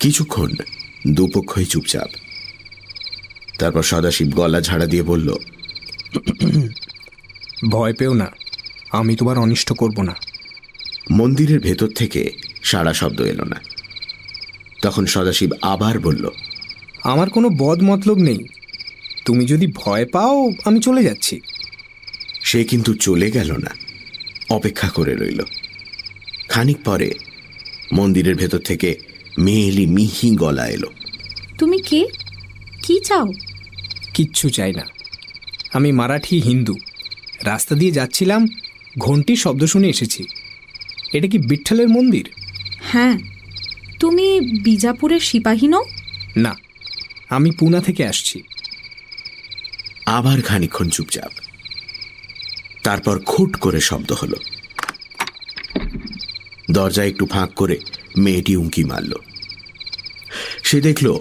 কিছুক্ষণ দুপক্ষই চুপচাপ। তারপর সদাশিব গলা ঝাড়া দিয়ে বলল ভয় পেও না আমি তোমার অনিষ্ট করব না। মন্দিরের ভেতর থেকে সারা শব্দ এলো না। তখন সদাশিব আবার বলল আমার কোনো বদ মতলব নেই। তুমি যদি ভয় পাও আমি চলে যাচ্ছি। সে কিন্তু চলে গেল না অপেক্ষা করে রইল। খানিক পরে মন্দিরের ভেতর থেকে মেয়েলি মিহি গলা এলো। তুমি কে? কি চাও? কিচ্ছু চাই না। আমি মারাঠি হিন্দু। রাস্তা দিয়ে যাচ্ছিলাম ঘন্টির শব্দ শুনে এসেছি। এটা কি বিঠ্ঠলের মন্দির? হ্যাঁ। তুমি বিজাপুরের সিপাহী নও? না আমি পুনা থেকে আসছি। আবার খানিক্ষণ চুপচাপ। তারপর খুট করে শব্দ হলো। দরজা একটু ফাঁক করে মেয়েটি উঁকি মারল। সে দেখল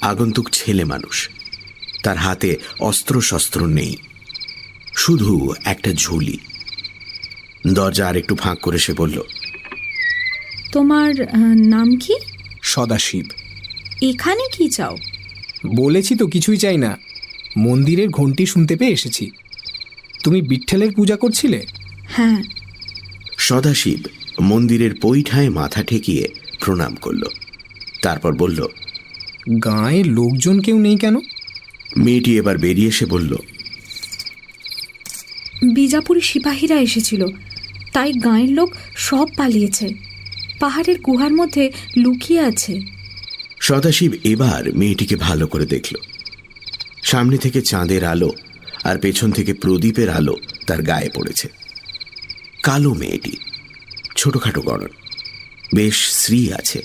আগন্তুক ছেলে মানুষ। তার হাতে অস্ত্র শস্ত্র নেই শুধু একটা ঝুলি। দরজা আর একটু ফাঁক করে সে বলল তোমার নাম কি? সদাশিব। এখানে কি চাও? বলেছি তো কিছুই চাই না। মন্দিরের ঘন্টি শুনতে পেয়ে এসেছি। তুমি বিঠ্ঠলের পূজা করছিলে? হ্যাঁ। সদাশিব মন্দিরের পৈঠায় মাথা ঠেকিয়ে প্রণাম করল। তারপর বলল গাঁয়ে লোকজন কেউ নেই কেন? মেয়েটি এবার বেরিয়ে এসে বলল বিজাপুরি সিপাহীরা এসেছিল তাই গাঁয়ের লোক সব পালিয়েছে পাহাড়ের গুহার মধ্যে লুকিয়ে আছে। সদাশিব এবার মেয়েটিকে ভালো করে দেখল। সামনে থেকে চাঁদের আলো আর পেছন থেকে প্রদীপের আলো তার গায়ে পড়েছে। কালো মেয়েটি ছোটখাটো গড়ন বেশ শ্রী আছে।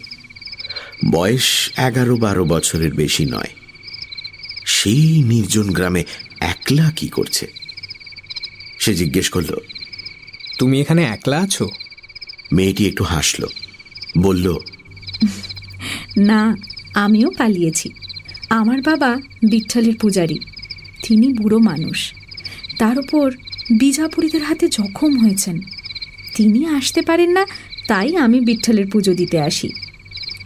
বয়স এগারো বারো বছরের বেশি নয়। সেই নির্জন গ্রামে একলা কি করছে? সে জিজ্ঞেস করল তুমি এখানে একলা আছো? মেয়েটি একটু হাসল বলল না আমিও পালিয়েছি। আমার বাবা বিঠ্ঠলের পূজারী তিনি বুড়ো মানুষ। তার উপর বিজাপুরীদের হাতে জখম হয়েছেন। তিনি আসতে পারেন না তাই আমি বিঠ্ঠলের পুজো দিতে আসি।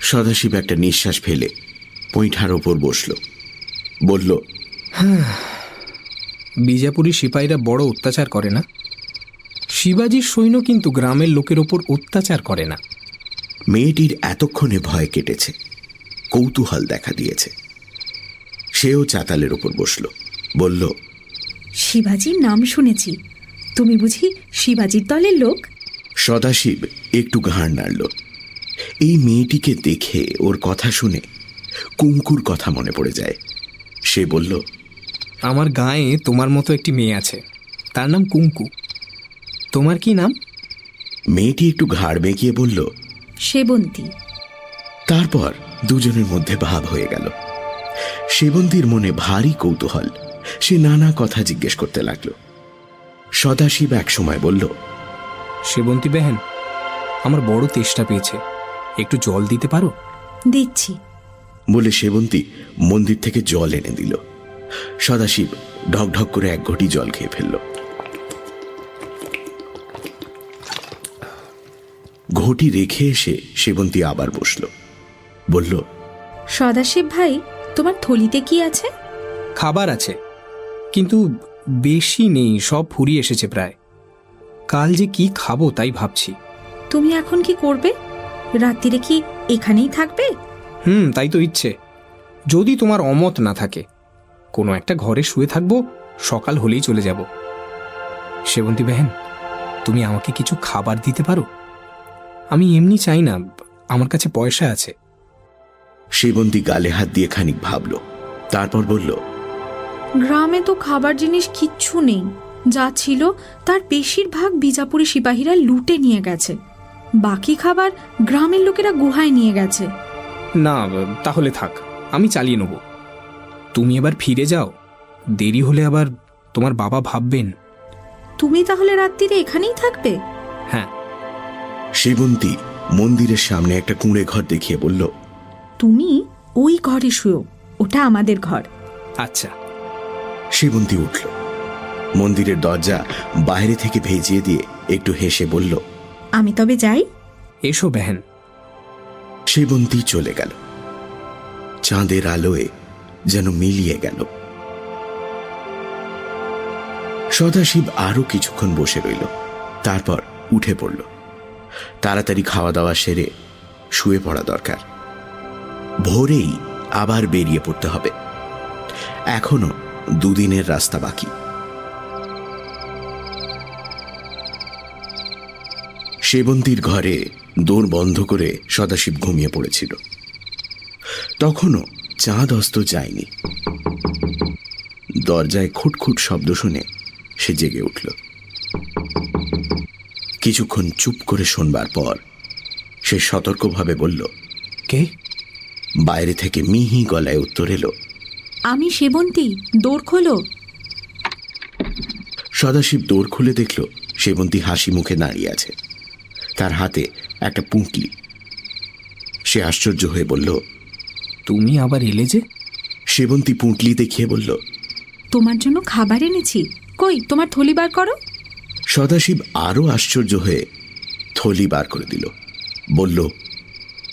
সদাশিব একটা নিঃশ্বাস ফেলে পৈঠার ওপর বসল। বলল বিজাপুরি সিপাহীরা বড় অত্যাচার করে না? শিবাজির সৈন্য কিন্তু গ্রামের লোকের ওপর অত্যাচার করে না। মেয়েটির এতক্ষণে ভয় কেটেছে কৌতূহল দেখা দিয়েছে। সেও চাতালের ওপর বসল বলল শিবাজির নাম শুনেছি। তুমি বুঝি শিবাজির দলের লোক? সদাশিব একটু ঘাড় নাড়ল। এই মেয়েটিকে দেখে ওর কথা শুনে কুঙ্কুর কথা মনে পড়ে যায়। সে বলল আমার গায়ে তোমার মতো একটি মেয়ে আছে। তার নাম কুঙ্কু তোমার কি নাম? মেয়েটি একটু ঘাড় বেঁকিয়ে বলল সেবন্তী। তারপর দুজনের মধ্যে ভাব হয়ে গেল। সেবন্তীর মনে ভারী কৌতূহল। সে নানা কথা জিজ্ঞেস করতে লাগল। সদাশিব এক সময় বলল সেবন্তী বেহেন আমার বড় তেষ্টা পেয়েছে। একটু জল দিতে পারো? দিচ্ছি। বলে সেবন্তী মন্দির থেকে জল এনে দিল। সদাশিব ঢকঢক করে এক ঘটি জল খেয়ে ফেলল। ঘটি রেখে এসে সেবন্তী আবার বসল। বলল সদাশিব ভাই তোমার থলিতে কি আছে? খাবার আছে কিন্তু বেশি নেই সব ফুরিয়ে এসেছে প্রায়। কাল যে কি খাব তাই ভাবছি। তুমি এখন কি করবে? রাত্রিরে কি এখানেই থাকবে? হুম তাই তো ইচ্ছে। যদি তোমার অমত না থাকে কোনো একটা ঘরে শুয়ে থাকব সকাল হলেই চলে যাব। সেবন্তী বেহেন তুমি আমাকে কিছু খাবার দিতে পারো? আমি এমনি চাই না আমার কাছে পয়সা আছে। সেবন্তী গালে হাত দিয়ে খানিক ভাবল তারপর বলল গ্রামে তো খাবার জিনিস কিচ্ছু নেই। যা ছিল তার বেশিরভাগ বিজাপুরি সিপাহীরা লুটে নিয়ে গেছে। বাকি খাবার গ্রামের লোকেরা গুহায় নিয়ে গেছে। না তাহলে থাক আমি চালিয়ে নেব। তুমি এবার ফিরে যাও দেরি হলে আবার তোমার বাবা ভাববেন। তুমি তাহলে রাত্রিরে এখানেই থাকবে? হ্যাঁ। সেবন্তী মন্দিরের সামনে একটা কুঁড়ে ঘর দেখিয়ে বলল তুমি ওই ঘরে শুয়ো ওটা আমাদের ঘর। আচ্ছা। সেবন্তী উঠল। মন্দিরের দরজা বাইরে থেকে ভেজিয়ে দিয়ে একটু হেসে বলল আমি তবে যাই। এসো বেহেন। সেবন্তী চলে গেল। চাঁদের আলোয় যেন মিলিয়ে গেল। সদাশিব আরও কিছুক্ষণ বসে রইল। তারপর উঠে পড়ল। তাড়াতাড়ি খাওয়া দাওয়া সেরে শুয়ে পড়া দরকার। ভোরেই আবার বেরিয়ে পড়তে হবে। এখনও দুদিনের রাস্তা বাকি। সেবন্তীর ঘরে দৌড় বন্ধ করে সদাশিব ঘুমিয়ে পড়েছিল। তখনও চাঁদ অস্ত যায়নি। দরজায় খুটখুট শব্দ শুনে সে জেগে উঠল। কিছুক্ষণ চুপ করে শোনবার পর সে সতর্কভাবে বলল কে? বাইরে থেকে মিহি গলায় উত্তর এলো আমি সেবন্তী দৌড় খোলো। সদাশিব দৌড় খুলে দেখল সেবন্তী হাসি মুখে দাঁড়িয়ে আছে। তার হাতে একটা পুঁটলি সে আশ্চর্য হয়ে বলল তুমি আবার এলে যে? সেবন্তী পুঁটলি দেখিয়ে বলল তোমার জন্য খাবার এনেছি। কই তোমার থলি বার করো। সদাশিব আরও আশ্চর্য হয়ে থলি বার করে দিল। বলল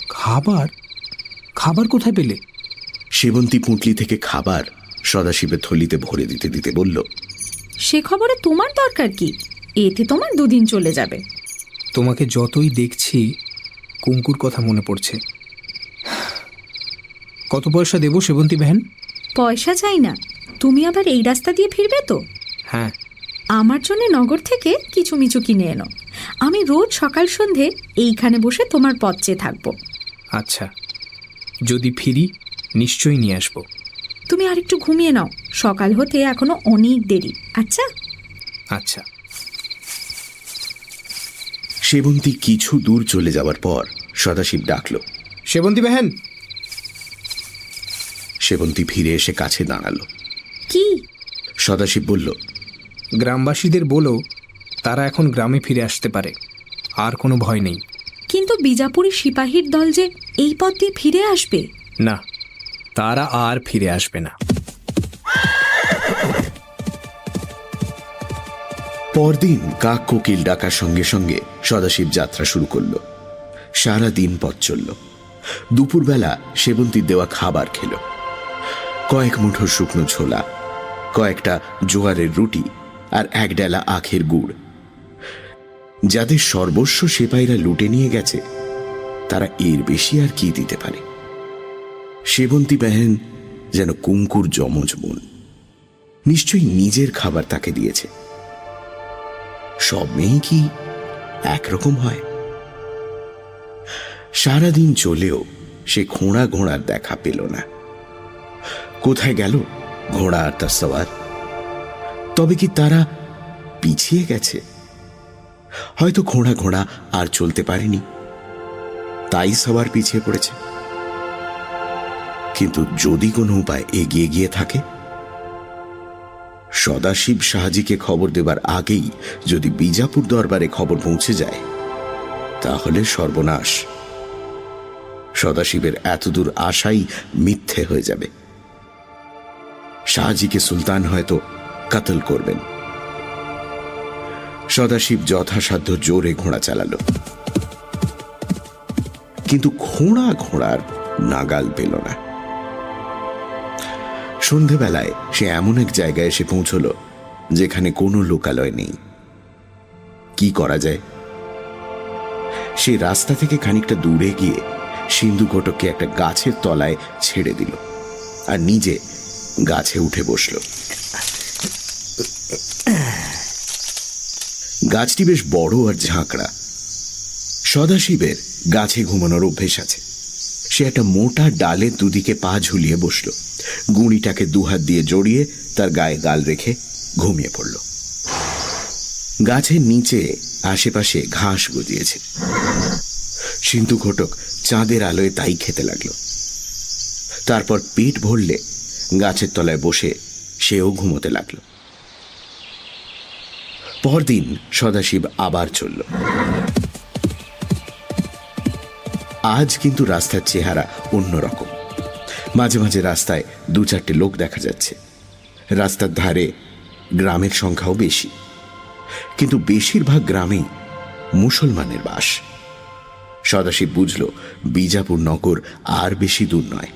খাবার? খাবার কোথায় পেলে? সেবন্তী পুঁটলি থেকে খাবার সদাশিবের থলিতে ভরে দিতে দিতে বলল সে খবরে তোমার দরকার কি? এতে তোমার দুদিন চলে যাবে। তোমাকে যতই দেখছি কুঙ্কুর কথা মনে পড়ছে। কত পয়সা দেবো সেবন্তী বেহেন? পয়সা চাই না। তুমি আবার এই রাস্তা দিয়ে ফিরবে তো? হ্যাঁ। আমার জন্য নগর থেকে কিছু মিছু কিনে এনো। আমি রোজ সকাল সন্ধে এইখানে বসে তোমার পথ চেয়ে থাকব। আচ্ছা। যদি ফিরি নিশ্চয়ই নিয়ে আসব। তুমি আরেকটু ঘুমিয়ে নাও। সকাল হতে এখনও অনেক দেরি। আচ্ছা? আচ্ছা। সেবন্তী কিছু দূর চলে যাওয়ার পর সদাশিব ডাকল সেবন্তী বেহেন। সেবন্তী ফিরে এসে কাছে দাঁড়াল। কি? সদাশিব বলল গ্রামবাসীদের বলো তারা এখন গ্রামে ফিরে আসতে পারে আর কোনো ভয় নেই। কিন্তু বিজাপুরি সিপাহীর দল যে এই পথ দিয়ে ফিরে আসবে? না তারা আর ফিরে আসবে না। পরদিন কাক কোকিল ডাকার সঙ্গে সঙ্গে সদাশিব যাত্রা শুরু করল। সারা দিন পথ চলল। দুপুরবেলা সেবন্তীর দেওয়া খাবার খেল। কয়েক মুঠো শুকনো ছোলা, কয়েকটা জোয়ারের রুটি আর এক ডেলা আখের গুড়। যাদের সর্বস্ব সেপাইরা লুটে নিয়ে গেছে, তারা এর বেশি আর কি দিতে পারে? সেবন্তী বেহেন যেন কুঙ্কুর যমজ বোন নিশ্চয়ই নিজের খাবার তাকে দিয়েছে। সব মেয়ে কি একরকম হয়। সারাদিন চলেও সে ঘোড়া ঘোড়ার দেখা পেল না। কোথায় গেল ঘোড়া আর তার সওয়ার? তবে কি তারা পিছিয়ে গেছে? হয়তো ঘোড়া ঘোড়া আর চলতে পারেনি। তাই সবার পিছিয়ে পড়েছে। কিন্তু যদি কোনো উপায় এগিয়ে গিয়ে থাকে সদাশিব শাহজিকে খবর দেবার আগেই যদি বিজাপুর দরবারে খবর পৌঁছে যায়, তাহলে সর্বনাশ। সদাশিবের এতদূর আশাই মিথ্যে হয়ে যাবে। শাহজিকে সুলতান হয়তো কাতল করবেন। সদাশিব যথাসাধ্য জোরে ঘোড়া চালালো। কিন্তু ঘোড়া ঘোড়ার নাগাল পেল না। সন্ধেবেলায় সে এমন এক জায়গায় এসে পৌঁছল, যেখানে কোনো লোকালয় নেই। কি করা যায়? সে রাস্তা থেকে খানিকটা দূরে গিয়ে সিন্ধু ঘটককে একটা গাছের তলায় ছেড়ে দিল আর নিজে গাছে উঠে বসল। গাছটি বেশ বড় আর ঝাঁকড়া। সদাশিবের গাছে ঘুমানোর অভ্যেস আছে। সে একটা মোটা ডালে দুদিকে পা ঝুলিয়ে বসল। গুঁড়িটাকে দুহাত দিয়ে জড়িয়ে তার গায়ে গাল রেখে ঘুমিয়ে পড়ল। গাছের নিচে আশেপাশে ঘাস গজিয়েছে। সিন্ধু ঘটক চাঁদের আলোয় তাই খেতে লাগল। তারপর পেট ভরলে গাছের তলায় বসে সেও ঘুমোতে লাগল। পরদিন সদাশিব আবার চলল। আজ কিন্তু রাস্তার চেহারা অন্যরকম। মাঝে মাঝে রাস্তায় দু চারটে লোক দেখা যাচ্ছে। রাস্তার ধারে গ্রামের সংখ্যাও বেশি। কিন্তু বেশিরভাগ গ্রামেই মুসলমানের বাস। সদাশিব বুঝল, বিজাপুর নগর আর বেশি দূর নয়।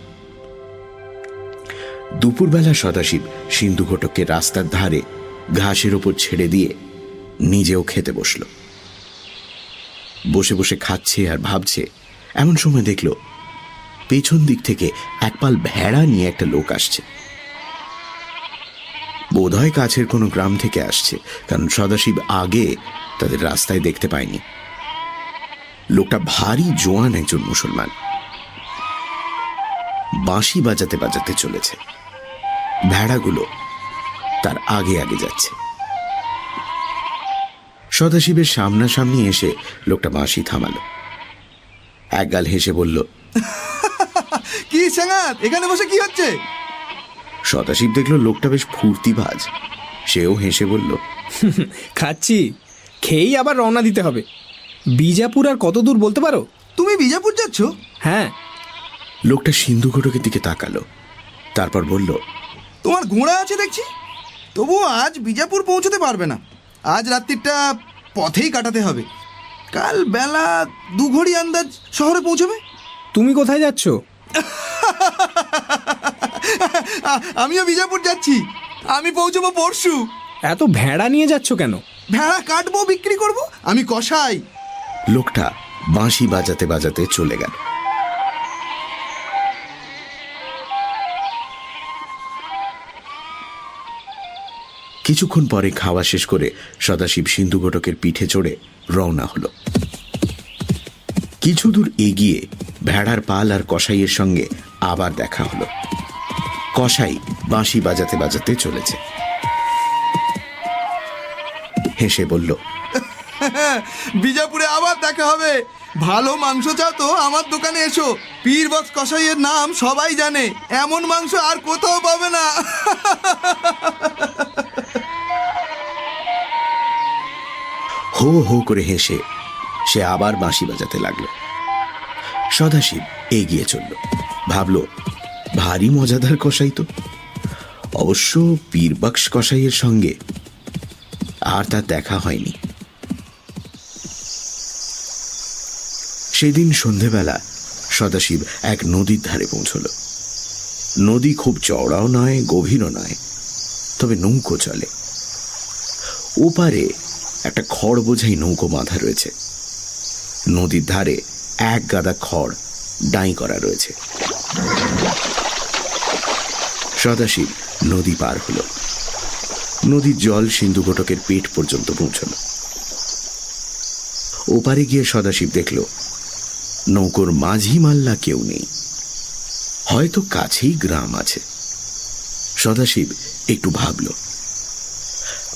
দুপুরবেলা সদাশিব সিন্ধু ঘটককে রাস্তার ধারে ঘাসের ওপর ছেড়ে দিয়ে নিজেও খেতে বসল। বসে বসে খাচ্ছে আর ভাবছে এমন সময় দেখল, পেছন দিক থেকে একপাল ভেড়া নিয়ে একটা লোক আসছে। বোধহয় কাছের কোনো গ্রাম থেকে আসছে, কারণ সদাশিব আগে তাদের রাস্তায় দেখতে পায়নি। লোকটা ভারী জোয়ান একজন মুসলমান। বাঁশি বাজাতে বাজাতে চলেছে। ভেড়াগুলো তার আগে আগে যাচ্ছে। সদাশিবের সামনাসামনি এসে লোকটা বাঁশি থামালো। একগাল হেসে বলল কি এখানে বসে কি হচ্ছে? সদাশিব দেখল লোকটা বেশ ফুর্তিবাজ। সেও হেসে বলল খাচ্ছি। খেয়েই আবার রওনা দিতে হবে। বিজাপুর আর কত দূর বলতে পারো? তুমি বিজাপুর যাচ্ছ? হ্যাঁ। লোকটা সিন্ধু ঘটকের দিকে তাকালো তারপর বলল তোমার ঘোড়া আছে দেখছি? তবুও আজ বিজাপুর পৌঁছতে পারবে না। আজ রাত্রিটা পথেই কাটাতে হবে। কাল বেলা দু ঘড়ি আন্দাজ শহরে পৌঁছবে? তুমি কোথায় যাচ্ছ? আমিও বিজাপুর যাচ্ছি। আমি পৌঁছবো পরশু। এত ভেড়া নিয়ে যাচ্ছ কেন? ভেড়া কাটবো বিক্রি করব? আমি কষাই লোকটা বাঁশি বাজাতে বাজাতে চলে গেল। কিছুক্ষণ পরে খাওয়া শেষ করে সদাশিব সিন্ধু ঘটকের পিঠে চড়ে রওনা হলো। কিছু দূর এগিয়ে ভেড়ার পাল আর কসাইয়ের সঙ্গে আবার দেখা হলো। কসাই বাঁশি বাজাতে বাজাতে চলেছে। হেসে বলল, বিজাপুরে আবার দেখা হবে। ভালো মাংস চাও তো, আমার দোকানে এসো। পীর বক্স কসাইয়ের নাম সবাই জানে। এমন মাংস আর কোথাও পাবে না। হো হো করে হেসে সে আবার বাঁশি বাজাতে লাগল। সদাশিব এগিয়ে চলল। ভাবল, ভারী মজাদার কষাই তো। অবশ্য পীরবাক্স কষাইয়ের সঙ্গে আর তার দেখা হয়নি। সেদিন সন্ধেবেলা সদাশিব এক নদীর ধারে পৌঁছল। নদী খুব চওড়াও নয়, গভীরও নয়, তবে নৌকো চলে। ওপারে একটা খড় বোঝাই নৌকো বাঁধা রয়েছে। নদীর ধারে এক গাদা খড় ডাই করা রয়েছে। সদাশিব নদী পার হলো। নদীর জল সিন্ধু ঘটকের পেট পর্যন্ত পৌঁছল। ওপারে গিয়ে সদাশিব দেখল, নৌকোর মাঝি মাল্লা কেউ নেই। হয়তো কাছেই গ্রাম আছে। সদাশিব একটু ভাবল।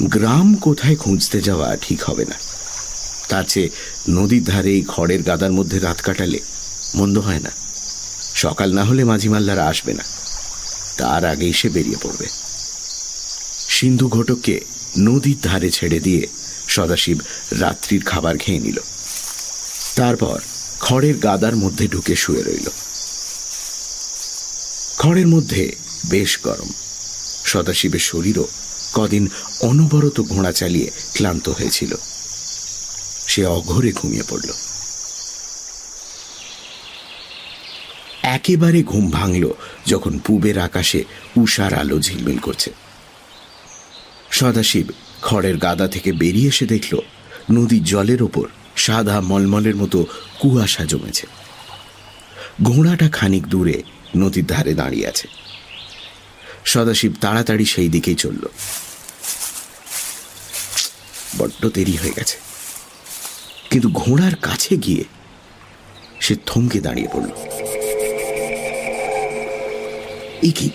গ্রাম কোথায় খুঁজতে যাওয়া ঠিক হবে না। তার চেয়ে নদীর ধারে এই খড়ের গাদার মধ্যে রাত কাটালে মন্দ হয় না। সকাল না হলে মাঝি মাল্লারা আসবে না। তার আগেই সে বেরিয়ে পড়বে। সিন্ধু ঘটককে নদীর ধারে ছেড়ে দিয়ে সদাশিব রাত্রির খাবার খেয়ে নিল। তারপর খড়ের গাদার মধ্যে ঢুকে শুয়ে রইল। খড়ের মধ্যে বেশ গরম। সদাশিবের শরীরও কদিন অনবরত ঘোড়া চালিয়ে ক্লান্ত হয়েছিল। সে অঘরে ঘুমিয়ে পড়ল। একেবারে ঘুম ভাঙল যখন পূবের আকাশে উষার আলো ঝিলমিল করছে। সদাশিব খড়ের গাদা থেকে বেরিয়ে এসে দেখল নদীর জলের ওপর সাদা মলমলের মতো কুয়াশা জমেছে। ঘোড়াটা খানিক দূরে নদীর ধারে দাঁড়িয়ে আছে। সদাশিব তাড়াতাড়ি সেই দিকেই চলল। বড্ড দেরি হয়ে গেছে। কিন্তু ঘোড়ার কাছে গিয়ে সে থমকে দাঁড়িয়ে পড়ল। এ কি?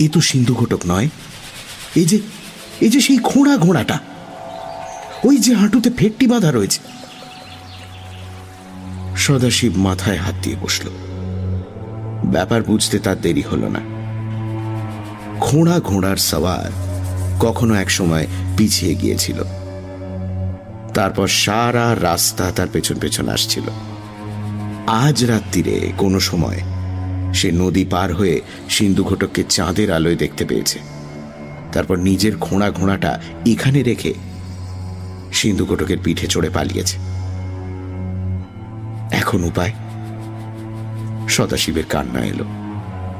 এ তো সিন্ধু ঘটক নয়। এই যে এই যে সেই ঘোড়া ঘোড়াটা। ওই যে হাঁটুতে ফেটটি বাঁধা রয়েছে। সদাশিব মাথায় হাত দিয়ে বসল। ব্যাপার বুঝতে তার দেরি হলো না। ঘোড়া ঘোড়ার সওয়ার কখনো এক সময় পিছিয়ে গিয়েছিল। তারপর সারা রাস্তা তার পেছন পেছন আসছিল। আজ রাত্রিরে কোনো সময় সে নদী পার হয়ে সিন্ধু ঘটককে চাঁদের আলোয় দেখতে পেয়েছে। তারপর নিজের ঘোড়া ঘোড়াটা এখানে রেখে সিন্ধু ঘটকের পিঠে চড়ে পালিয়েছে। এখন উপায় সদাশিবের কান্না এলো।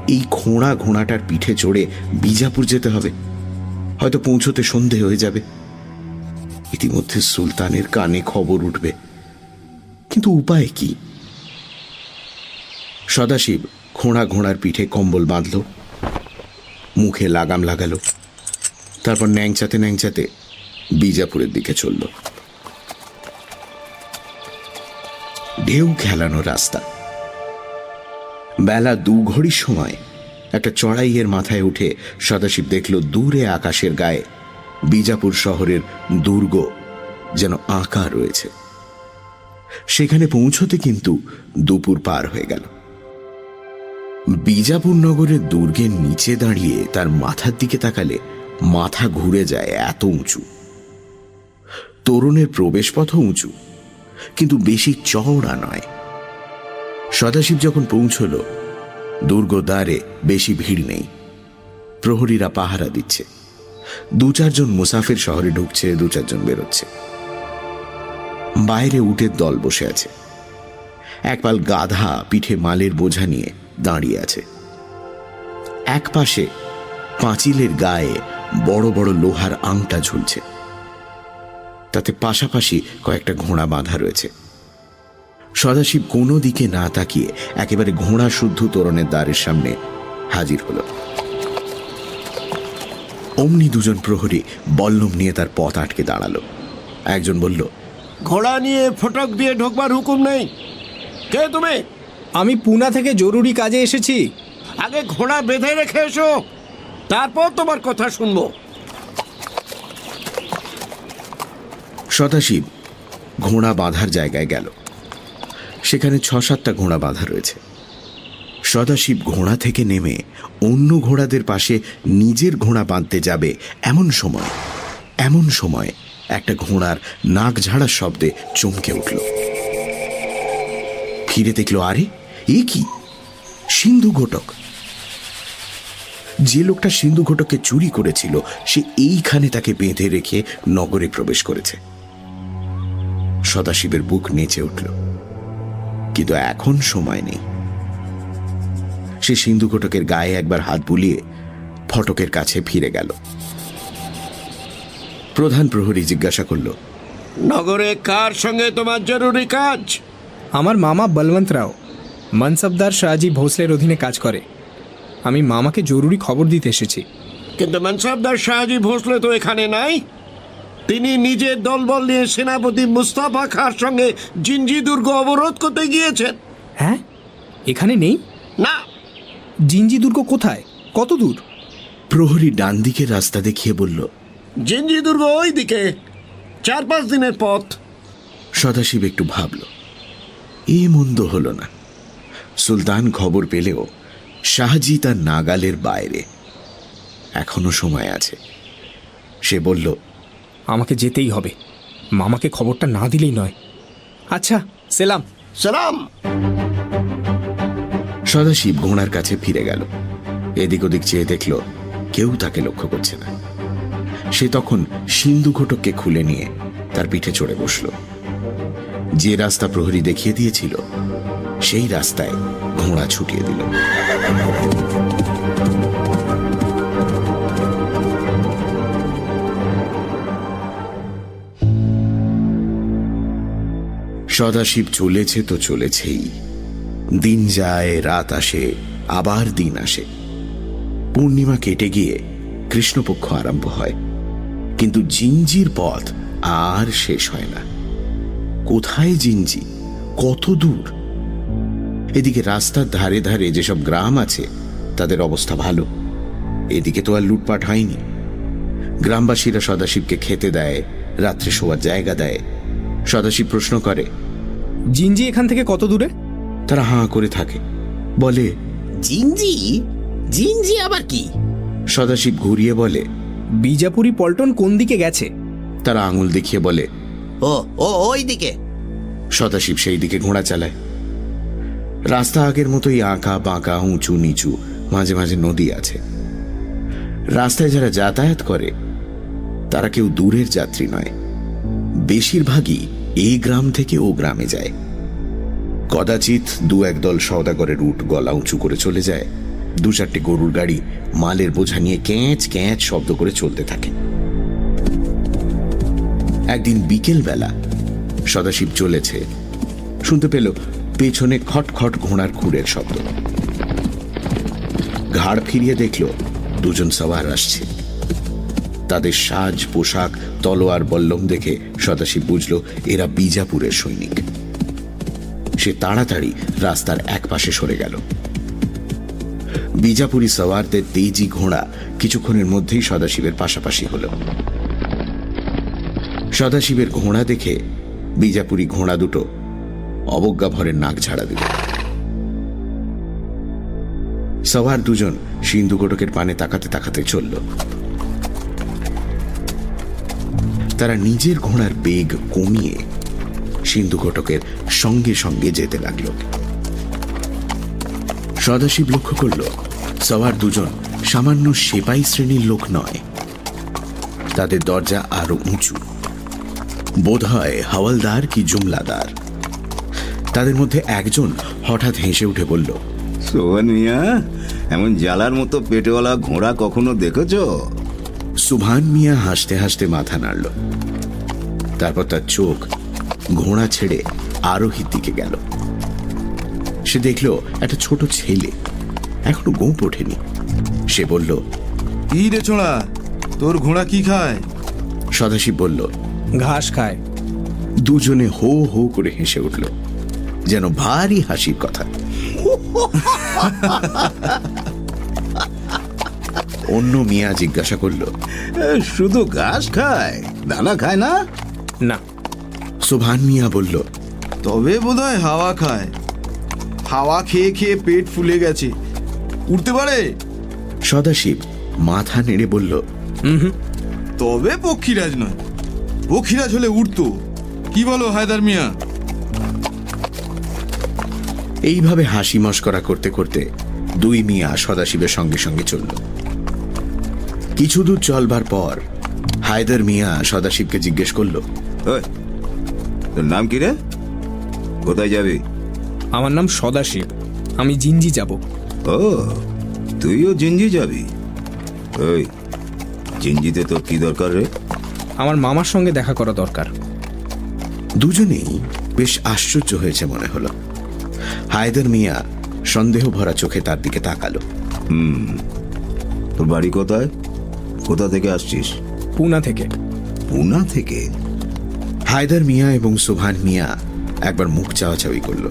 এই খোঁড়া ঘোড়াটার পিঠে চড়ে বিজাপুর যেতে হবে। হয়তো পৌঁছতে সন্ধে হয়ে যাবে। ইতিমধ্যে সুলতানের কানে খবর উঠবে। কিন্তু উপায় কি? সদাশিব খোঁড়া ঘোড়ার পিঠে কম্বল বাঁধল। মুখে লাগাম লাগালো। তারপর ন্যাংচাতে ন্যাংচাতে বিজাপুরের দিকে চলল। ঢেউ খেলানো রাস্তা। বেলা দু ঘড়ির সময়। একটা চড়াইয়ের মাথায় উঠে সদাশিব দেখল দূরে আকাশের গায়ে বিজাপুর শহরের দুর্গ যেন আঁকা রয়েছে। সেখানে পৌঁছতে কিন্তু দুপুর পার হয়ে গেল। বিজাপুর নগরের দুর্গের নিচে দাঁড়িয়ে তার মাথার দিকে তাকালে মাথা ঘুরে যায় এত উঁচু। তরুণের প্রবেশপথও উঁচু, কিন্তু বেশি চওড়া নয়। সদাশিব যখন পৌঁছল, দুর্গ দ্বারে বেশি ভিড় নেই। প্রহরীরা পাহারা দিচ্ছে। দু চারজন মুসাফির শহরে ঢুকছে, দু চারজন বেরোচ্ছে। বাইরে উটের দল বসে আছে। একপাল গাধা পিঠে মালের বোঝা নিয়ে দাঁড়িয়ে আছে। এক পাশে পাঁচিলের গায়ে বড় বড় লোহার আংটা ঝুলছে। তাতে পাশাপাশি কয়েকটা ঘোড়া বাঁধা রয়েছে। সদাশিব কোনো দিকে না তাকিয়ে একেবারে ঘোড়া শুদ্ধ তোরণের দ্বারের সামনে হাজির হল। অমনি দুজন প্রহরী বল্লম নিয়ে তার পথ আটকে দাঁড়াল। একজন বলল ঘোড়া নিয়ে ফটক দিয়ে ঢোকবার হুকুম নেই। কে তুমি? আমি পুনা থেকে জরুরি কাজে এসেছি। আগে ঘোড়া বেঁধে রেখে এসো তারপর তোমার কথা শুনব। সদাশিব ঘোড়া বাঁধার জায়গায় গেল। সেখানে ছ সাতটা ঘোড়া বাঁধা রয়েছে। সদাশিব ঘোড়া থেকে নেমে অন্য ঘোড়াদের পাশে নিজের ঘোড়া বাঁধতে যাবে এমন সময় এমন সময় একটা ঘোড়ার নাক ঝাড়ার শব্দে চমকে উঠল। ফিরে দেখল, আরে, এ কি? সিন্ধু ঘটক। যে লোকটা সিন্ধু ঘটককে চুরি করেছিল, সে এইখানে তাকে বেঁধে রেখে নগরে প্রবেশ করেছে। সদাশিবের বুক নেচে উঠল। কিন্তু এখন সময় নেই। সে সিন্ধু ঘটকের গায়ে একবার হাত বুলিয়ে ফটকের কাছে ফিরে গেল। প্রধান প্রহরী জিজ্ঞাসা করল নগরে কার সঙ্গে তোমার জরুরি কাজ? আমার মামা বলবন্ত রাও মনসবদার শাহজি ভোসলের অধীনে কাজ করে। আমি মামাকে জরুরি খবর দিতে এসেছি। কিন্তু মনসাবদার শাহজি ভোসলে তো এখানে নাই। তিনি নিজের দলবল নিয়ে সেনাপতি মুস্তাফা খার সঙ্গে জিঞ্জি দুর্গ অবরোধ করতে গিয়েছেন। হ্যাঁ? এখানে নেই? না। জিঞ্জি দুর্গ কোথায়? কত দূর? প্রহরী ডান দিকের রাস্তা দেখিয়ে বলল জিঞ্জি দুর্গ ওই দিকে। চার পাঁচ দিনের পথ। সদাশিব একটু ভাবল এ মন্দ হল না। সুলতান খবর পেলেও শাহজি তার নাগালের বাইরে। এখনও সময় আছে। সে বলল আমাকে যেতেই হবে। মামাকে খবরটা না দিলেই নয়। আচ্ছা সেলাম। সালাম! সদাশিব ঘোড়ার কাছে ফিরে গেল। এদিক ওদিক চেয়ে দেখল কেউ তাকে লক্ষ্য করছে না। সে তখন সিন্ধু ঘটককে খুলে নিয়ে তার পিঠে চড়ে বসল। যে রাস্তা প্রহরী দেখিয়ে দিয়েছিল সেই রাস্তায় ঘোড়া ছুটিয়ে দিল। সদাশিব চলেছে তো চলেছেই। দিন যায়, রাত আসে, আবার দিন আসে। পূর্ণিমা কেটে গিয়ে কৃষ্ণপক্ষ আরম্ভ হয়। কিন্তু জিঞ্জির পথ আর শেষ হয় না। কোথায় জিঞ্জি? কত দূর? এদিকে রাস্তার ধারে ধারে যেসব গ্রাম আছে, তাদের অবস্থা ভালো। এদিকে তো আর লুটপাট হয়নি। গ্রামবাসীরা সদাশিবকে খেতে দেয়, রাত্রে শোয়ার জায়গা দেয়। সদাশিব প্রশ্ন করে জিঞ্জি এখান থেকে কত দূরে? তারা হাঁ করে থাকে। বলে জিঞ্জি জিঞ্জি আবার কি? সদাশিব ঘুরিয়ে বলে বিজাপুরি পল্টন কোন দিকে গেছে? তারা আঙুল দেখিয়ে বলে ও ও ওই দিকে। সদাশিব সেই দিকে ঘোড়া চালায়। রাস্তা আগের মতোই আঁকা বাঁকা উঁচু নিচু মাঝে মাঝে নদী আছে। রাস্তায় যারা যাতায়াত করে তারা কেউ দূরের যাত্রী নয়। বেশিরভাগই এই গ্রাম থেকে ও গ্রামে যায়। কদাচিৎ দু একদল সওদাগরের উট গলা উঁচু করে চলে যায়। দু চারটে গরুর গাড়ি মালের বোঝা নিয়ে ক্যাঁচ ক্যাঁচ শব্দ করে চলতে থাকে। একদিন বিকেল বেলা সদাশিব চলেছে। শুনতে পেল পেছনে খটখট ঘোড়ার খুঁড়ের শব্দ। ঘাড় ফিরিয়ে দেখল দুজন সওয়ার আসছে। তাদের সাজ, পোশাক, তলোয়ার, বল্লম দেখে সদাশিব বুঝল, এরা বিজাপুরের সৈনিক। সে তাড়াতাড়ি রাস্তার এক পাশে সরে গেল। বিজাপুরি সওয়ারদের তেজি ঘোড়া কিছুক্ষণের মধ্যেই সদাশিবের পাশাপাশি হল। সদাশিবের ঘোড়া দেখে বিজাপুরি ঘোড়া দুটো অবজ্ঞা ভরের নাক ঝাড়া দিল। সবার দুজন সিন্ধু গোটকের পানে তাকাতে তাকাতে চলল। তারা নিজের ঘোড়ার বেগ কমিয়ে সিন্ধু ঘটকের সঙ্গে সঙ্গে যেতে লাগল। সদাশিব লক্ষ্য করল সবার দুজন সামান্য সেপাই শ্রেণির লোক নয়। তাদের দরজা আরও উঁচু। বোধ হয় হাওয়ালদার কি জুমলাদার। তাদের মধ্যে একজন হঠাৎ হেসে উঠে বলল সোহন মিয়া, এমন জ্বালার মতো পেটওয়ালা ঘোড়া কখনো দেখেছ? সুভান মিয়া হাসতে হাসতে মাথা নাড়ল। তারপর তার চোখ ঘোড়া ছেড়ে আরোহীর দিকে গেল। সে দেখল একটা ছোট ছেলে এখনও গোপ ওঠেনি। সে বলল কি রে ছোড়া? তোর ঘোড়া কি খায়? সদাশিব বলল ঘাস খায়। দুজনে হো হো করে হেসে উঠল যেন ভারী হাসির কথা। অন্য মিয়া জিজ্ঞাসা করল শুধু ঘাস খায়? দানা খায় না? না। সুভান মিয়া বলল তবে বোধহয় হাওয়া খায়। হাওয়া খেয়ে খেয়ে পেট ফুলে গেছে। উঠতে পারে? সদাশিব মাথা নেড়ে বলল তবে পক্ষীরাজ নয়। পক্ষীরাজ হলে উঠতো কি বলো হায়দার মিয়া? এইভাবে হাসি মস্করা করতে করতে দুই মিয়া সদাশিবের সঙ্গে সঙ্গে চলল। কিছু দূর চলবার পর হায়দার মিয়া সদাশিবকে জিজ্ঞেস করল তোর নাম কি রে? কোথায় যাবি? আমার নাম সদাশিব। আমি জিঞ্জি যাব। ও তুইও জিঞ্জি যাবি? ওই জিঞ্জিতে তোর কি দরকার রে? আমার মামার সঙ্গে দেখা করা দরকার। দুজনেই বেশ আশ্চর্য হয়েছে মনে হলো। হায়দার মিয়া সন্দেহ ভরা চোখে তার দিকে তাকালো। হুম তোর বাড়ি কোথায়? কোথা থেকে আসছিস? পুনা থেকে। পুনা থেকে? হায়দার মিয়া এবং সুভান মিয়া একবার মুখ চাওয়াচাওয়ি করল।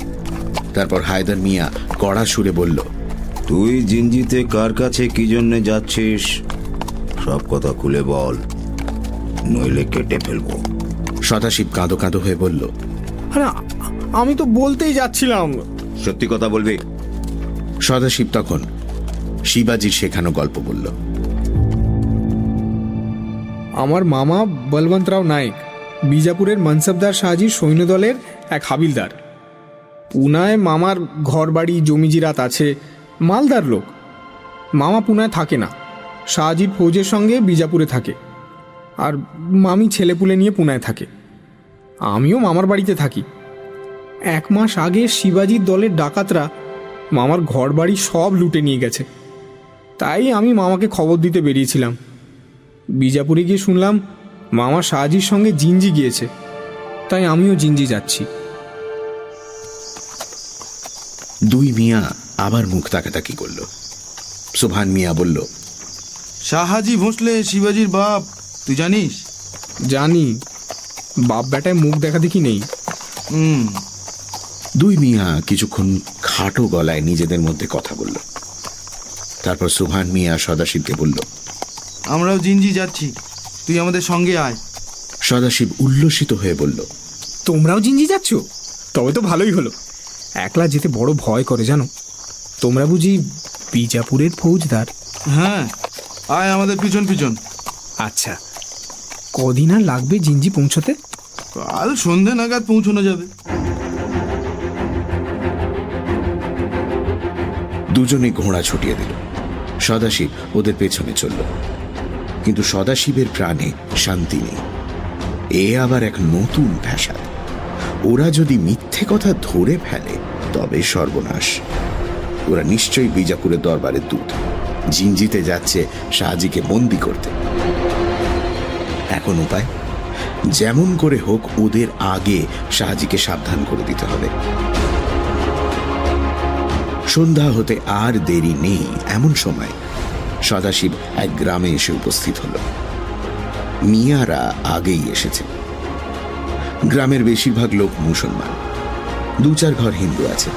তারপর হায়দার মিয়া কড়া সুরে বলল তুই জিঞ্জিতে কার কাছে কি জন্যে যাচ্ছিস? সব কথা খুলে বল নইলে কেটে ফেলব। সদাশিব কাঁদো কাঁদো হয়ে বলল আরে আমি তো বলতেই যাচ্ছিলাম। সত্যি কথা বলবি? সদাশিব তখন শিবাজির শেখানো গল্প বলল। আমার মামা বলবন্তরাও নায়েক। বিজাপুরের মনসবদার শাহজির সৈন্যদলের এক হাবিলদার। পুনায় মামার ঘরবাড়ি জমিজিরাত আছে, মালদার লোক। মামা পুনায় থাকে না। শাহজির ফৌজের সঙ্গে বিজাপুরে থাকে। আর মামি ছেলেপুলে নিয়ে পুনায় থাকে। আমিও মামার বাড়িতে থাকি। এক মাস আগে শিবাজির দলের ডাকাতরা মামার ঘরবাড়ি সব লুটে নিয়ে গেছে। তাই আমি মামাকে খবর দিতে বেরিয়েছিলাম। বিজাপুরে গিয়ে শুনলাম মামা শাহজির সঙ্গে জিঞ্জি গিয়েছে। তাই আমিও জিঞ্জি যাচ্ছি। দুই মিয়া আবার মুখ তাকাতাকি করল। সুভান মিয়া বলল শাহাজি ভোঁসলে শিবাজির বাপ তুই জানিস? জানি বাপ বেটায় মুখ দেখা দেখি নেই। হুম। দুই মিয়া কিছুক্ষণ খাটো গলায় নিজেদের মধ্যে কথা বলল। তারপর সুভান মিয়া সদাশিবকে বলল আমরাও জিঞ্জি যাচ্ছি। তুই আমাদের সঙ্গে আয়। সদাশিব উল্লসিত হয়ে বলল তোমরাও জিঞ্জি যাচ্ছ? তবে তো ভালোই হলো। একলা যেতে বড় ভয় করে জানো। তোমরা বুঝি বিজাপুরের ফৌজদার? হ্যাঁ আয় আমাদের পিছন পিছন। আচ্ছা কদিন আর লাগবে জিঞ্জি পৌঁছতে? কাল সন্ধে নাগাদ পৌঁছানো যাবে। দুজনে ঘোড়া ছুটিয়ে দিল। সদাশিব ওদের পেছনে চলল। কিন্তু সদাশিবের প্রাণে শান্তি নেই। এ আবার এক নতুন ফ্যাসাদ ওরা যদি মিথ্যে কথা ধরে ফেলে, তবে সর্বনাশ। ওরা নিশ্চয়ই বিজাপুরের দরবারের দূত। জিঞ্জিতে যাচ্ছে শাহজিকে বন্দি করতে। এখন উপায়? যেমন করে হোক, ওদের আগে শাহজিকে সাবধান করে দিতে হবে। সন্ধ্যা হতে আর দেরি নেই, এমন সময় সদাশিব এক গ্রামে এসে উপস্থিত হল। মিয়ারা আগেই এসেছে। গ্রামের বেশিরভাগ লোক মুসলমান। দু চার ঘর হিন্দু আছে।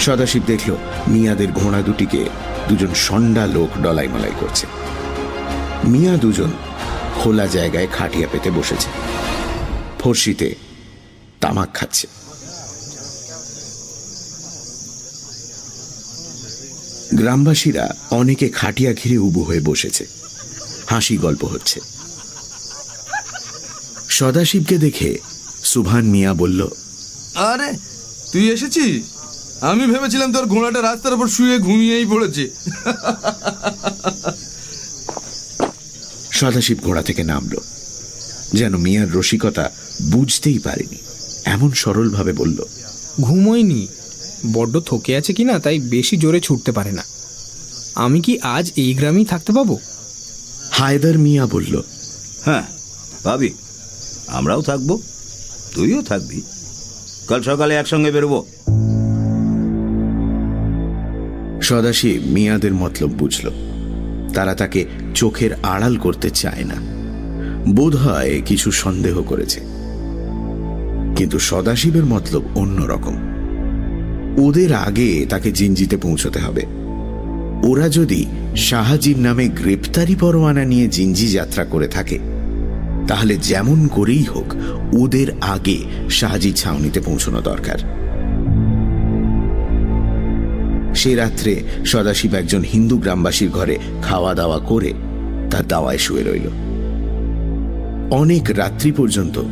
সদাশিব দেখল মিয়াদের ঘোড়া দুটিকে দুজন সন্ডা লোক ডলাই মলাই করছে। মিয়া দুজন খোলা জায়গায় খাটিয়া পেতে বসেছে। ফর্সিতে তামাক খাচ্ছে। গ্রামবাসীরা অনেকে খাটিয়া ঘিরে উবু হয়ে বসেছে। হাসি গল্প হচ্ছে। সদাশিবকে দেখে সুভান মিয়া বলল আরে তুই এসেছিস? আমি ভেবেছিলাম তোর ঘোড়াটা রাস্তার উপর শুয়ে ঘুমিয়েই পড়েছে। সদাশিব ঘোড়া থেকে নামল। যেন মিয়ার রসিকতা বুঝতেই পারেনি। এমন সরলভাবে বলল ঘুমোয়নি? বড্ড থকে আছে কিনা তাই বেশি জোরে ছুটতে পারে না। আমি কি আজ এই গ্রামেই থাকতে পাবো? হায়দার মিয়া বলল হ্যাঁ ভাবি আমরাও থাকব তুইও থাকবি। কাল সকালে একসঙ্গে বেরোবো। সদাশিব মিয়াদের মতলব বুঝল তারা তাকে চোখের আড়াল করতে চায় না। বোধ হয় কিছু সন্দেহ করেছে। কিন্তু সদাশিবের মতলব অন্যরকম। ওদের আগে তাকে জিঞ্জিতে পৌঁছতে হবে। ওরা যদি শাহাজির নামে গ্রেপ্তারি পরোয়ানা নিয়ে জিঞ্জি যাত্রা করে থাকে, তাহলে যেমন করেই হোক, ওদের আগে শাহাজি ছাউনিতে পৌঁছানো দরকার। সে রাত্রে সদাশিব একজন হিন্দু গ্রামবাসীর ঘরে খাওয়া দাওয়া করে তার দাওয়ায় শুয়ে রইল। অনেক রাত্রি পর্যন্ত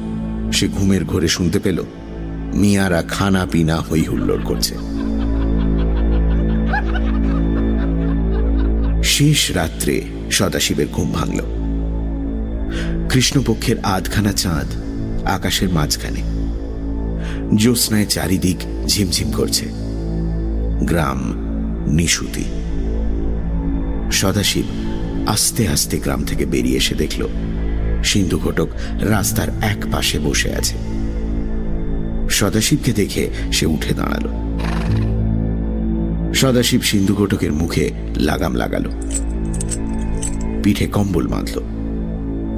সে ঘুমের ঘরে শুনতে পেল মিয়ারা খানা পিনা হই হুল্লোড় করছে। শেষ রাত্রে সদাশিবের ঘুম ভাঙল। কৃষ্ণপক্ষের আধখানা চাঁদ আকাশের মাঝখানে। জ্যোৎস্নায় চারিদিক ঝিমঝিম করছে। গ্রাম নিশুতি। সদাশিব আস্তে আস্তে গ্রাম থেকে বেরিয়ে এসে দেখল, সিন্ধু ঘটক রাস্তার এক পাশে বসে আছে। সদাশিবকে দেখে সে উঠে দাঁড়াল। সদাশিব সিন্ধু ঘটকের মুখে লাগাম লাগালো। পিঠে কম্বল বাঁধল।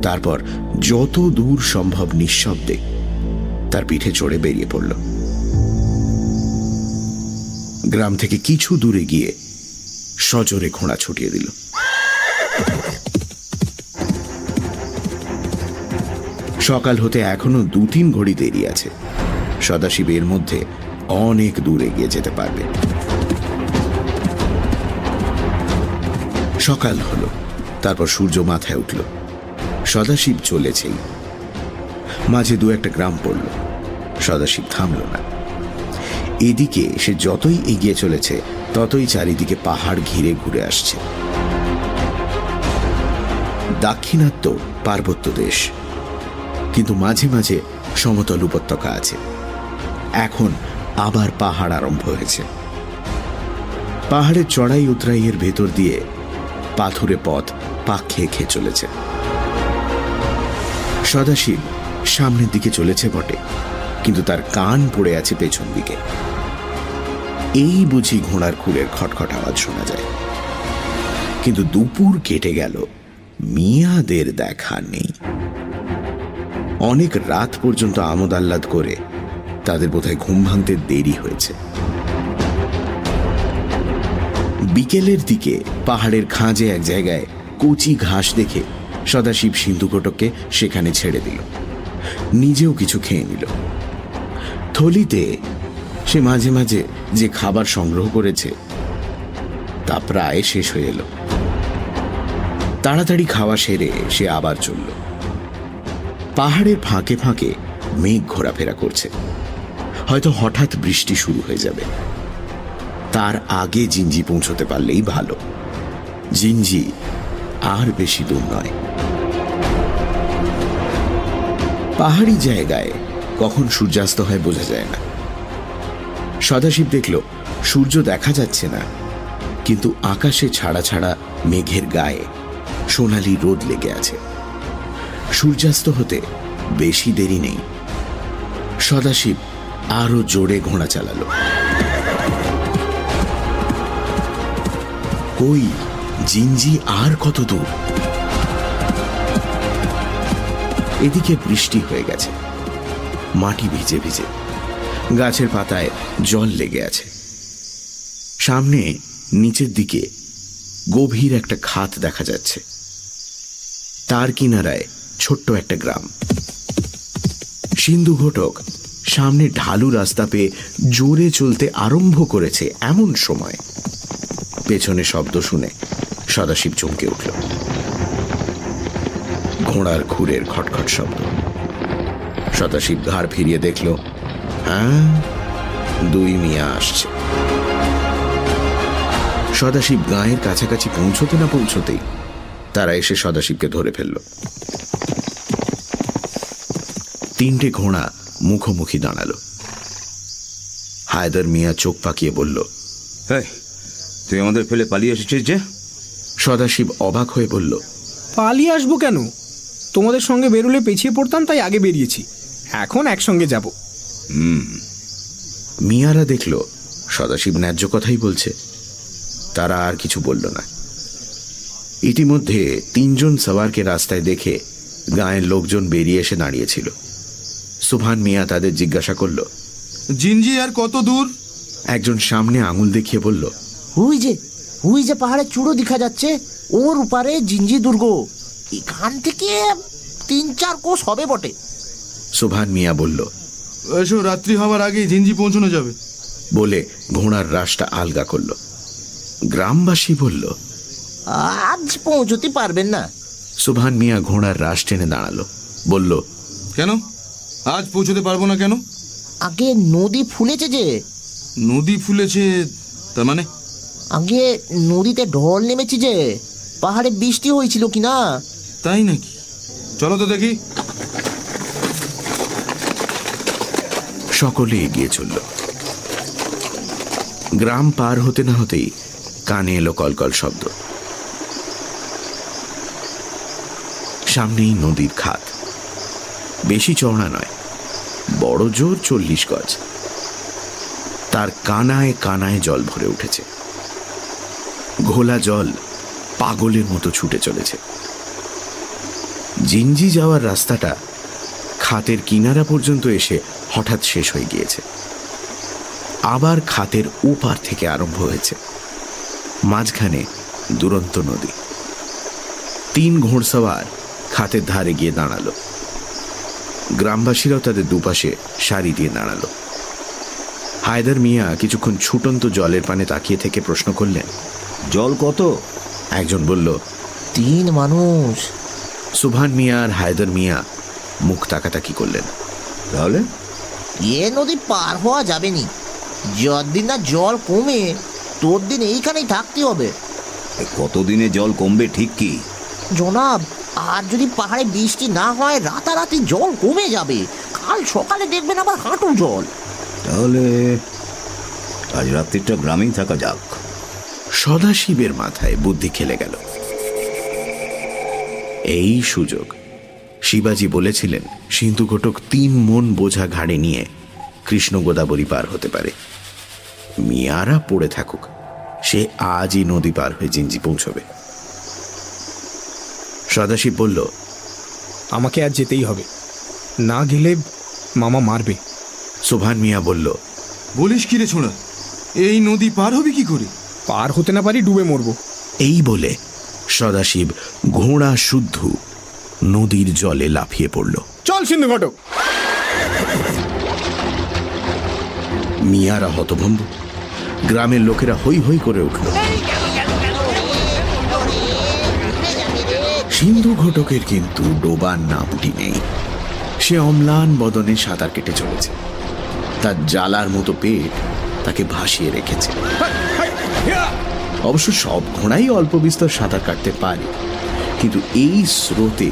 তারপর যত দূর সম্ভব নিঃশব্দে তার পিঠে চড়ে বেরিয়ে পড়ল। গ্রাম থেকে কিছু দূরে গিয়ে সজোরে ঘোড়া ছুটিয়ে দিল। সকাল হতে এখনও দু তিন ঘড়ি দেরি আছে। সদাশিব এর মধ্যে অনেক দূরে গিয়ে যেতে পারবে। সকাল হলো, তারপর সূর্য মাথায় উঠল। সদাশিব চলেছেই। মাঝে দু একটা গ্রাম পড়ল। সদাশিব থামল না। এদিকে সে যতই এগিয়ে চলেছে, ততই চারিদিকে পাহাড় ঘিরে ঘুরে আসছে। দাক্ষিণাত্য পার্বত্য দেশ। কিন্তু মাঝে মাঝে সমতল উপত্যকা আছে। এখন আবার পাহাড় আরম্ভ হয়েছে। পাহাড়ের চড়াই উতরাইয়ের ভেতর দিয়ে পাথুরে পথ পাক খেয়ে খেয়ে চলেছে। সদাশিব সামনের দিকে চলেছে বটে, কিন্তু তার কান পড়ে আছে পেছন দিকে। এই বুঝি ঘোড়ার খুরের খটখট আওয়াজ শোনা যায়। কিন্তু দুপুর কেটে গেল, মিয়াদের দেখা নেই। অনেক রাত পর্যন্ত আমোদ আহ্লাদ করে তাদের বোধহয় ঘুম ভাঙতে দেরি হয়েছে। বিকেলের দিকে পাহাড়ের খাঁজে এক জায়গায় কচি ঘাস দেখে সদাশিব সিন্ধুকটককে সেখানে ছেড়ে দিল। নিজেও কিছু খেয়ে নিল। থলিতে সে মাঝে মাঝে যে খাবার সংগ্রহ করেছে, তা প্রায় শেষ হয়ে এলো। তাড়াতাড়ি খাওয়া সেরে সে আবার চলল। পাহাড়ের ফাঁকে ফাঁকে মেঘ ঘোরাফেরা করছে। হয়তো হঠাৎ বৃষ্টি শুরু হয়ে যাবে। তার আগে জিঞ্জি পৌঁছতে পারলেই ভালো। জিঞ্জি আর বেশি দূর নয়। পাহাড়ি জায়গায় কখন সূর্যাস্ত হয় বোঝা যায় না। সদাশিব দেখল, সূর্য দেখা যাচ্ছে না, কিন্তু আকাশে ছাড়া ছাড়া মেঘের গায়ে সোনালি রোদ লেগে আছে। সূর্যাস্ত হতে বেশি দেরি নেই। সদাশিব আরও জোরে ঘোড়া চালালো। কই জিঞ্জি আর কত দূর? এদিকে বৃষ্টি হয়ে গেছে। মাটি ভিজে ভিজে। গাছের পাতায় জল লেগে আছে। সামনে, নিচের দিকে গভীর একটা খাত দেখা যাচ্ছে। তার কিনারায় ছোট্ট একটা গ্রাম। সিন্ধু ঘটক সামনে ঢালু রাস্তা পেয়ে জোরে চলতে আরম্ভ করেছে এমন সময়। পেছনে শব্দ শুনে সদাশিব চমকে উঠল। ঘোড়ার খুরের খটখট শব্দ। সদাশিব ঘাড় ফিরিয়ে দেখল হ্যাঁ দুই মিয়া আসছে। সদাশিব গায়ের কাছাকাছি পৌঁছতে না পৌঁছতেই তারা এসে সদাশিবকে ধরে ফেলল। তিনটে ঘোড়া মুখোমুখি দাঁড়াল। হায়দার মিয়া চোখ পাকিয়ে বলল এই, তুই আমাদের ফেলে পালিয়ে এসেছিস যে? সদাশিব অবাক হয়ে বলল পালিয়ে আসব কেন? তোমাদের সঙ্গে বেরোলে পেছিয়ে পড়তাম তাই আগে বেরিয়েছি। এখন একসঙ্গে যাব। মিয়ারা দেখল সদাশিব ন্যায্য কথাই বলছে। তারা আর কিছু বলল না। ইতিমধ্যে তিনজন সওয়ারকে রাস্তায় দেখে গায়ের লোকজন বেরিয়ে এসে দাঁড়িয়েছিল। সুভান মিয়া তাদের জিজ্ঞাসা করল জিনজি আর কত দূর? একজন সামনে আঙুল দেখিয়ে বলল হুই যে হুই যে পাহাড়ের চূড়ো দেখা যাচ্ছে ওর উপারে জিঞ্জি দুর্গ। এখান থেকে তিন চার কোষ হবে বটে। সুভান মিয়া বলল এসো রাত্রি হওয়ার আগেই জিনজি পৌঁছানো যাবে। বলে ঘোড়ার রাশটা আলগা করল। গ্রামবাসী বলল আজ পৌঁছতে পারবেন না। সুভান মিয়া ঘোড়ার রাশ টেনে দাঁড়াল বলল কেন? আজ পৌঁছতে পারব না কেন? আগে নদী ফুলেছে যে। নদী ফুলেছে তার মানে? আগে নদীতে ঢল নেমেছে যে পাহাড়ে বৃষ্টি হয়েছিল কি না? তাই নাকি? চলো তো দেখি। সকলে এগিয়ে চলল। গ্রাম পার হতে না হতেই কানে এলো কলকল শব্দ। সামনেই নদীর খাত। বেশি চওড়া নয় বড় জোর চল্লিশ গজ। তার কানায় কানায় জল ভরে উঠেছে। ঘোলা জল পাগলের মতো ছুটে চলেছে। জিঞ্জি যাওয়ার রাস্তাটা খাতের কিনারা পর্যন্ত এসে হঠাৎ শেষ হয়ে গিয়েছে। আবার খাতের ওপার থেকে আরম্ভ হয়েছে। মাঝখানে দুরন্ত নদী। তিন ঘোড়সওয়ার খাতের ধারে গিয়ে দাঁড়াল। গ্রামবাসীরাও তাদের দুপাশে সারি দিয়ে দাঁড়াল। হায়দার মিয়া কিছুক্ষণ ছুটন্ত জলের পানে তাকিয়ে থেকে প্রশ্ন করলেন জল কত? একজন বলল তিন মানুষ। সুভান মিয়া আর হায়দার মিয়া মুখ তাকাতাকি করলেন। তাহলে? এ নদী পার হওয়া যাবে নি যতদিন না জল কমে তোর দিন এইখানেই থাকতে হবে। কতদিনে জল কমবে ঠিক কি? জনাব আর যদি পাহাড়ে বৃষ্টি না হয় রাতারাতি জল কমে যাবে। কাল সকালে দেখবেন আবার হাঁটু জল। তাহলে আজ রাত্রিটা গ্রামেই থাকা যাক। সদাশিবের মাথায় বুদ্ধি খেলে গেল। এই সুযোগ। শিবাজি বলেছিলেন সিন্ধু ঘটক তিন মন বোঝা ঘাড়ে নিয়ে কৃষ্ণ গোদাবরী পার হতে পারে। মিয়ারা পড়ে থাকুক। সে আজই নদী পার হয়ে জিঞ্জি পৌঁছবে। সদাশিব বলল আমাকে আজ যেতেই হবে। না গেলে মামা মারবে। সোভান মিয়া বলল বলিস কি রে ছোড়া? এই নদী পার হবে কি করে? পার হতে না পারি ডুবে মরবো। এই বলে সদাশিব ঘোড়া শুদ্ধ নদীর জলে লাফিয়ে পড়ল। চল সিন্ধু ঘটক। মিয়ারা হতভম্ব। গ্রামের লোকেরা হই হই করে উঠল। সিন্ধু ঘটকের কিন্তু ডোবার নামটি নেই। সে অম্লান বদনে সাঁতার কেটে চলেছে। তার জ্বালার মতো পেট তাকে ভাসিয়ে রেখেছে। অবশ্য সব ঘোড়াই অল্প বিস্তর সাঁতার কাটতে পারে। কিন্তু এই স্রোতে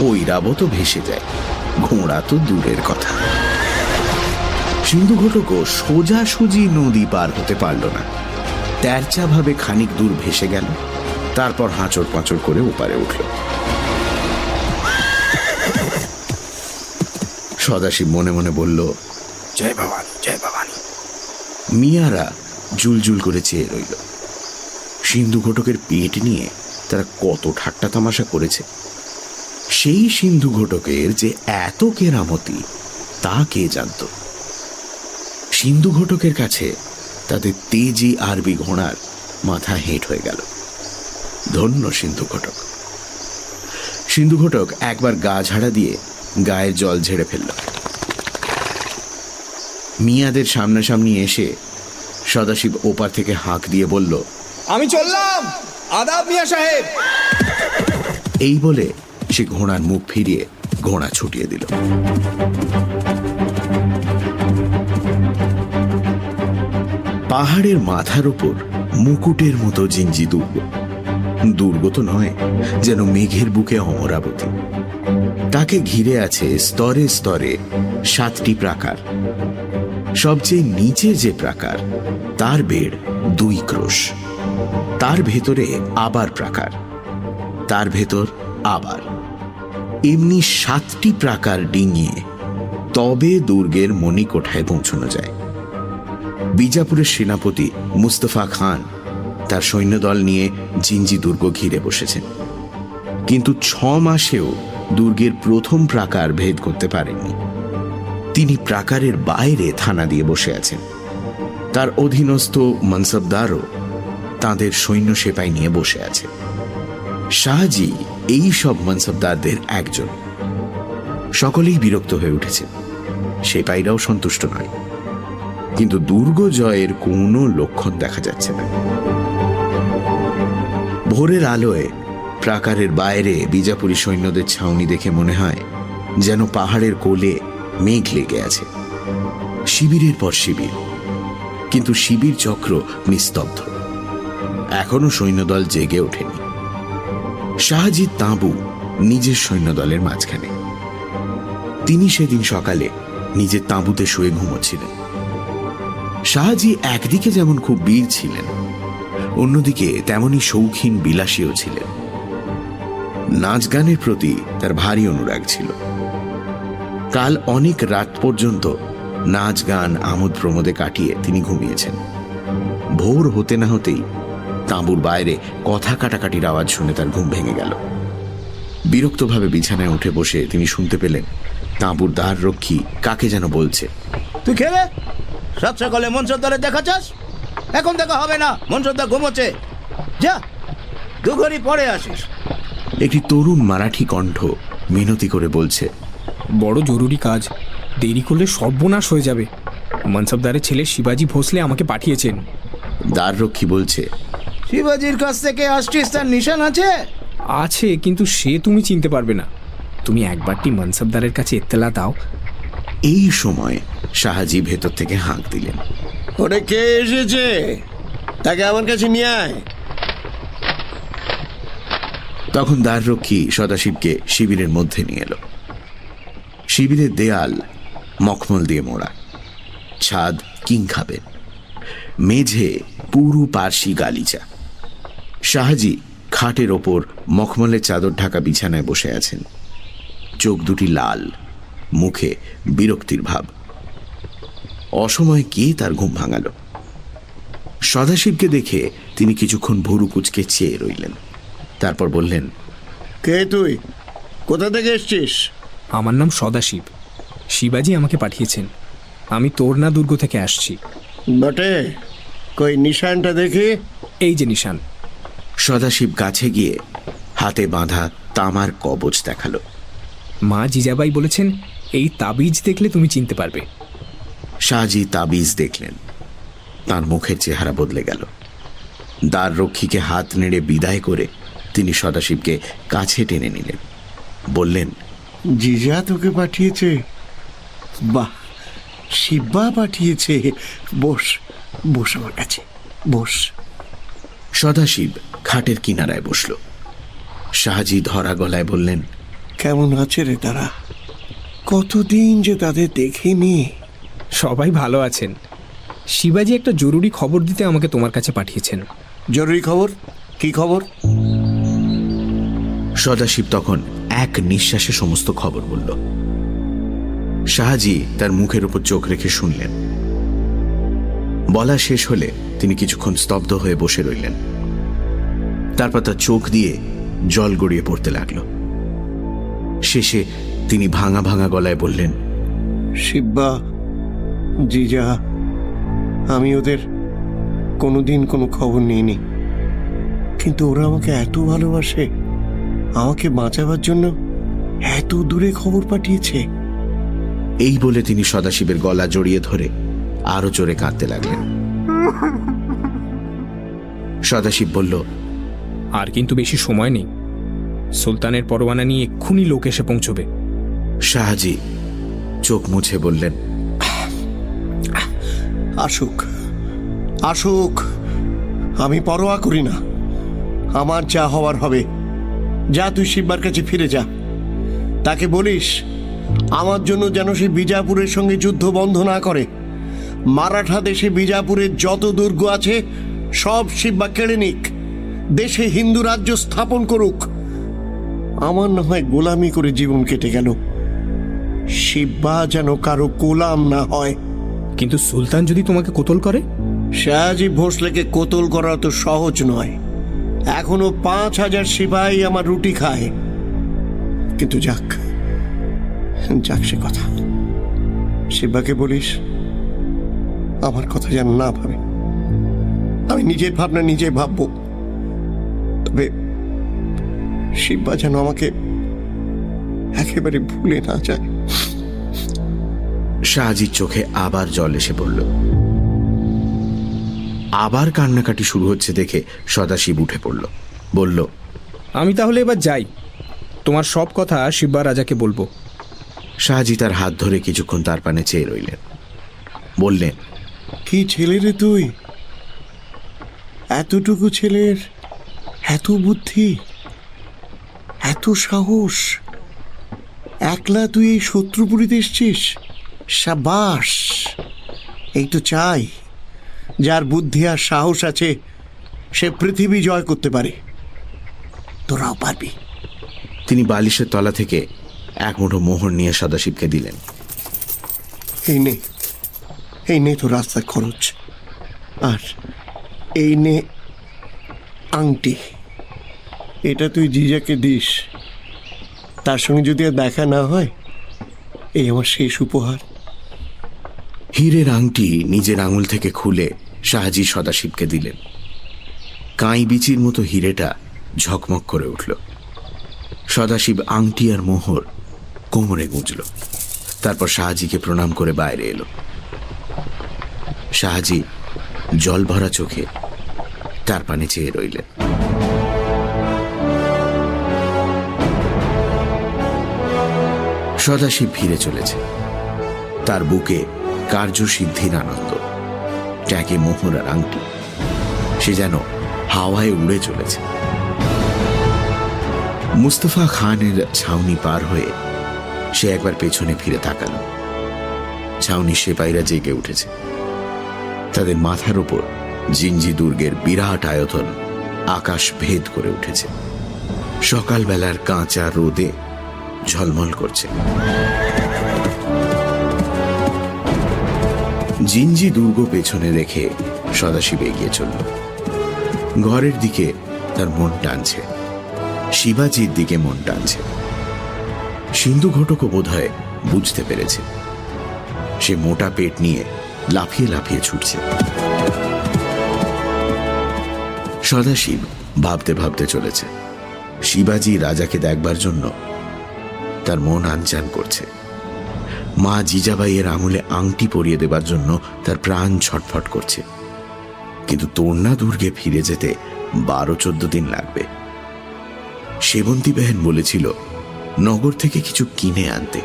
ঐরাবত ভেসে যায়। ঘোড়া তো দূরের কথা। সিন্ধু ঘটকও সোজাসুজি নদী পার হতে পারল না। তেরচা ভাবে খানিক দূর ভেসে গেল। তারপর হাঁচড় পাঁচড় করে ওপারে উঠল। সদাশিব মনে মনে বলল জয় ভবানী জয় ভবানী। মিয়ারা জুলজুল করে চেয়ে রইল। সিন্ধু ঘটকের পেট নিয়ে তারা কত ঠাট্টা তামাশা করেছে। সেই সিন্ধু ঘটকের যে এত কেরামতি তা কে জানত? সিন্ধু ঘটকের কাছে তাদের তেজি আরবি ঘোড়ার মাথা হেঁট হয়ে গেল। ধন্য সিন্ধু ঘটক। সিন্ধু ঘটক একবার গা ঝাড়া দিয়ে গায়ের জল ঝেড়ে ফেলল। মিয়াদের সামনাসামনি এসে সদাশিব ওপার থেকে হাঁক দিয়ে বলল আমি চললাম! আদাব মিয়া সাহেব! এই বলে সে ঘোড়ার মুখ ফিরিয়ে ঘোড়া ছুটিয়ে দিল। পাহাড়ের মাথার উপর মুকুটের মতো জিঞ্জি দুর্গ দুর্গ তো নয়, যেন মেঘের বুকে অমরাবতী। তাকে ঘিরে আছে স্তরে স্তরে সাতটি প্রাকার। সবচেয়ে নিচে যে প্রাকার, তার বেড় দুই ক্রোশ। তার ভেতরে আবার প্রাকার, তার ভেতর আবার। এমনি সাতটি প্রাকার ডিঙিয়ে তবে দুর্গের মণিকোঠায় পৌঁছানো যায়। বিজাপুরের সেনাপতি মুস্তফা খান তার সৈন্যদল নিয়ে জিঞ্জি দুর্গ ঘিরে বসেছেন। কিন্তু ছ মাসেও দুর্গের প্রথম প্রাকার ভেদ করতে পারেননি। তিনি প্রাকারের বাইরে থানা দিয়ে বসে আছেন। তার অধীনস্থ মনসবদারও তাদের সৈন্য সেপাই নিয়ে বসে আছে। শাহজি এই সব মনসবদারদের একজন। সকলেই বিরক্ত হয়ে উঠেছে সেপাইরাও সন্তুষ্ট নয়। কিন্তু দুর্গ জয়ের কোনো লক্ষণ দেখা যাচ্ছে না। ভোরের আলোয় প্রাকারের বাইরে বিজাপুরী সৈন্যদের ছাউনি দেখে মনে হয় যেন পাহাড়ের কোলে মেঘ লেগে আছে। শিবিরের পর শিবির, কিন্তু শিবির চক্র নিস্তব্ধ। এখনও সৈন্যদল জেগে ওঠেনি। শাহজি তাঁবু নিজের সৈন্যদলের মাঝখানে। তিনি সেদিন সকালে নিজের তাঁবুতে শুয়ে ঘুমোচ্ছিলেন। শাহজি একদিকে যেমন খুব বীর ছিলেন অন্যদিকে তেমনি শৌখিন বিলাসীও ছিলেন। নাচ গানের প্রতি তার ভারী অনুরাগ ছিল। কাল অনেক রাত পর্যন্ত নাচ গান আমোদ প্রমোদে কাটিয়ে তিনি ঘুমিয়েছেন। ভোর হতে না হতেই তাঁবুর বাইরে কথা কাটাকাটির আওয়াজ শুনে তার ঘুম ভেঙে গেল। বিরক্তভাবে বিছানায় উঠে বসে তিনি শুনতে পেলেন, তাঁবুর দ্বার রক্ষী কাকে যেন বলছে। তুই খেলে সাত সকালে মনসরদারে দেখা চাস এখন দেখা হবে না। মনসরদার ঘুমোচ্ছে। যা দু ঘড়ি পরে আসিস। একটি তরুণ মারাঠি কণ্ঠ মিনতি করে বলছে বড় জরুরি কাজ। দেরি করলে সর্বনাশ হয়ে যাবে। মনসবদারের ছেলে শিবাজি ভোসলে আমাকে পাঠিয়েছেন। দ্বাররক্ষী বলছে শিবাজির কাছ থেকে আসছিস তার নিশান আছে? আছে কিন্তু সে তুমি চিনতে পারবে না। তুমি একবারটি মনসবদারের কাছে এত্তেলা দাও। এই সময় শাহাজি ভেতর থেকে হাঁক দিলেন। ওরে কে এসেছে? তাকে আমার কাছে নিয়ে আয়। তখন দ্বাররক্ষী সদাশিবকে শিবিরের মধ্যে নিয়ে এলো। শিবিরের দেয়াল মখমল দিয়ে মোড়া। ছাদ কিং খাবেন। মেঝে পুরু পার্সি গালিচা। শাহাজি খাটের ওপর মখমলের চাদর ঢাকা বিছানায় বসে আছেন। চোখ দুটি লাল, মুখে বিরক্তির ভাব। অসময়ে কে তার ঘুম ভাঙাল? সদাশিবকে দেখে তিনি কিছুক্ষণ ভুরু কুচকে চেয়ে রইলেন। তারপর বললেন কে তুই? কোথা থেকে এসছিস? আমার নাম সদাশিব। শিবাজি আমাকে পাঠিয়েছেন। আমি তোরনা দুর্গ থেকে আসছি। বটে? কই নিশানটা দেখি। এই যে নিশান। সদাশিব কাছে গিয়ে হাতে বাঁধা তামার কবচ দেখাল। মা জিজাবাই বলেছেন এই তাবিজ দেখলে তুমি চিনতে পারবে। শাহজি তাবিজ দেখলেন। তার মুখের চেহারা বদলে গেল। দ্বার রক্ষীকে হাত নেড়ে বিদায় করে তিনি সদাশিবকে কাছে টেনে নিলেন। বললেন জিজা তোকে পাঠিয়েছে। বাহ শিব্বা পাঠিয়েছে। বস বস আমার কাছে বস। সদাশিব খাটের কিনারায় বসল। শাহজি ধরা গলায় বললেন কেমন আছে রে তারা? কতদিন যে তাদের দেখিনি? সবাই ভালো আছেন। শিবাজি একটা জরুরি খবর দিতে আমাকে তোমার কাছে পাঠিয়েছেন। জরুরি খবর? কি খবর? সদাশিব তখন এক নিঃশ্বাসে সমস্ত খবর বলল। শাহাজি তার মুখের উপর চোখ রেখে শুনলেন। বলা শেষ হলে তিনি কিছুক্ষণ স্তব্ধ হয়ে বসে রইলেন। তারপর তার চোখ দিয়ে জল গড়িয়ে পড়তে লাগল। শেষে তিনি ভাঙা ভাঙা গলায় বললেন শিব্বা জিজা আমি ওদের কোনোদিন কোনো খবর নিইনি। কিন্তু ওরা আমাকে এত ভালোবাসে আমাকে বাঁচাবার জন্য এত দূরে খবর পাঠিয়েছে। এই বলে তিনি সদাশিবের গলা জড়িয়ে ধরে আরও জোরে কাঁদতে লাগলেন। সদাশিব বলল আর কিন্তু বেশি সময় নেই। সুলতানের পরোয়ানা নিয়ে এক্ষুনি লোক এসে পৌঁছবে। শাহাজি চোখ মুছে বললেন আসুক। আসুক, আমি পরোয়া করি না। আমার যা হওয়ার হবে। যা তুই শিববার কাছে ফিরে যা। তাকে বলিস, আমার জন্য যেন সে বিজাপুরের সঙ্গে যুদ্ধ বন্ধ না করে। মারাঠা দেশে বিজাপুরের যত দুর্গ আছে, সব শিববা কেড়ে নিক। দেশে হিন্দু রাজ্য স্থাপন করুক। আমার না হয় গোলামি করে জীবন কেটে গেল। শিববা যেন কারও গোলাম না হয়। কিন্তু সুলতান যদি তোমাকে কোতল করে? শাহজি ভোসলেকে কোতল করা তো সহজ নয়। এখনও পাঁচ হাজার সিপাহী আমার রুটি খায়। কিন্তু যাক যাক সে কথা। শিবাকে বলিস, আমার কথা যেন না ভাবে। আমি নিজের ভাবনা নিজে ভাববো। তবে শিব্বা যেন আমাকে একেবারে ভুলে না যায়। শাহজির চোখে আবার জল এসে পড়ল। আবার কান্নাকাটি শুরু হচ্ছে দেখে সদাশিব উঠে পড়ল। বলল আমি তাহলে এবার যাই। তোমার সব কথা শিব্বা রাজাকে বলব। শাহজি তার হাত ধরে কিছুক্ষণ তার পানে চেয়ে রইলেন। বললেন কি ছেলে রে তুই? এতটুকু ছেলের এত বুদ্ধি এত সাহস একলা তুই এই শত্রুপুরীতে এসছিস? সাবাস। এই তো চাই যার বুদ্ধি আর সাহস আছে সে পৃথিবী জয় করতে পারে। তোরাও পারবি। তিনি বালিশের তলা থেকে এক মুঠো মোহর নিয়ে সদাশিবকে দিলেন। এই নে এই নে তো রাস্তার খরচ। আর এই নে আংটি। এটা তুই জিজাকে দিস। তার সঙ্গে যদি আর দেখা না হয় এই আমার শেষ উপহার। হীরের আংটি নিজের আঙুল থেকে খুলে শাহজি সদাশিবকে দিলেন। কাঁই বিচির মতো হিরেটা ঝকমক করে উঠল। সদাশিব আংটি আর মোহর কোমরে গুঁজল। তারপর শাহজিকে প্রণাম করে বাইরে এলো। শাহজি জল ভরা চোখে তার পানে চেয়ে রইলেন। সদাশিব ফিরে চলেছে। তার বুকে কার্যসিদ্ধির আনন্দ ট্যাগে মোহর আর আংটি। সে যেন হাওয়ায় উড়ে চলেছে। মুস্তফা খানের ছাউনি পার হয়ে সে একবার পেছনে ফিরে তাকাল। ছাউনি সেপাইরা জেগে উঠেছে। তাদের মাথার উপর জিঞ্জি দুর্গের বিরাট আয়তন আকাশ ভেদ করে উঠেছে। সকালবেলার কাঁচা রোদে ঝলমল করছে। জিঞ্জি দুর্গ পেছনে রেখে সদাশিব এগিয়ে চলল। ঘরের দিকে তার মন টানছে। শিবাজির দিকে মন টানছে। সিন্ধু ঘটকও বোধ বুঝতে পেরেছে। সে মোটা পেট নিয়ে লাফিয়ে লাফিয়ে ছুটছে। সদাশিব ভাবতে ভাবতে চলেছে। শিবাজি রাজাকে দেখবার জন্য তার মন আনচান করছে। মা জিজাবাইয়ের আঙুলে আংটি পরিয়ে দেবার জন্য তার প্রাণ ছটফট করছে। কিন্তু তোরনা দুর্গে ফিরে যেতে বারো চোদ্দ দিন লাগবে। সেবন্তী বেহেন বলেছিল, নগর থেকে কিছু কিনে আনতে।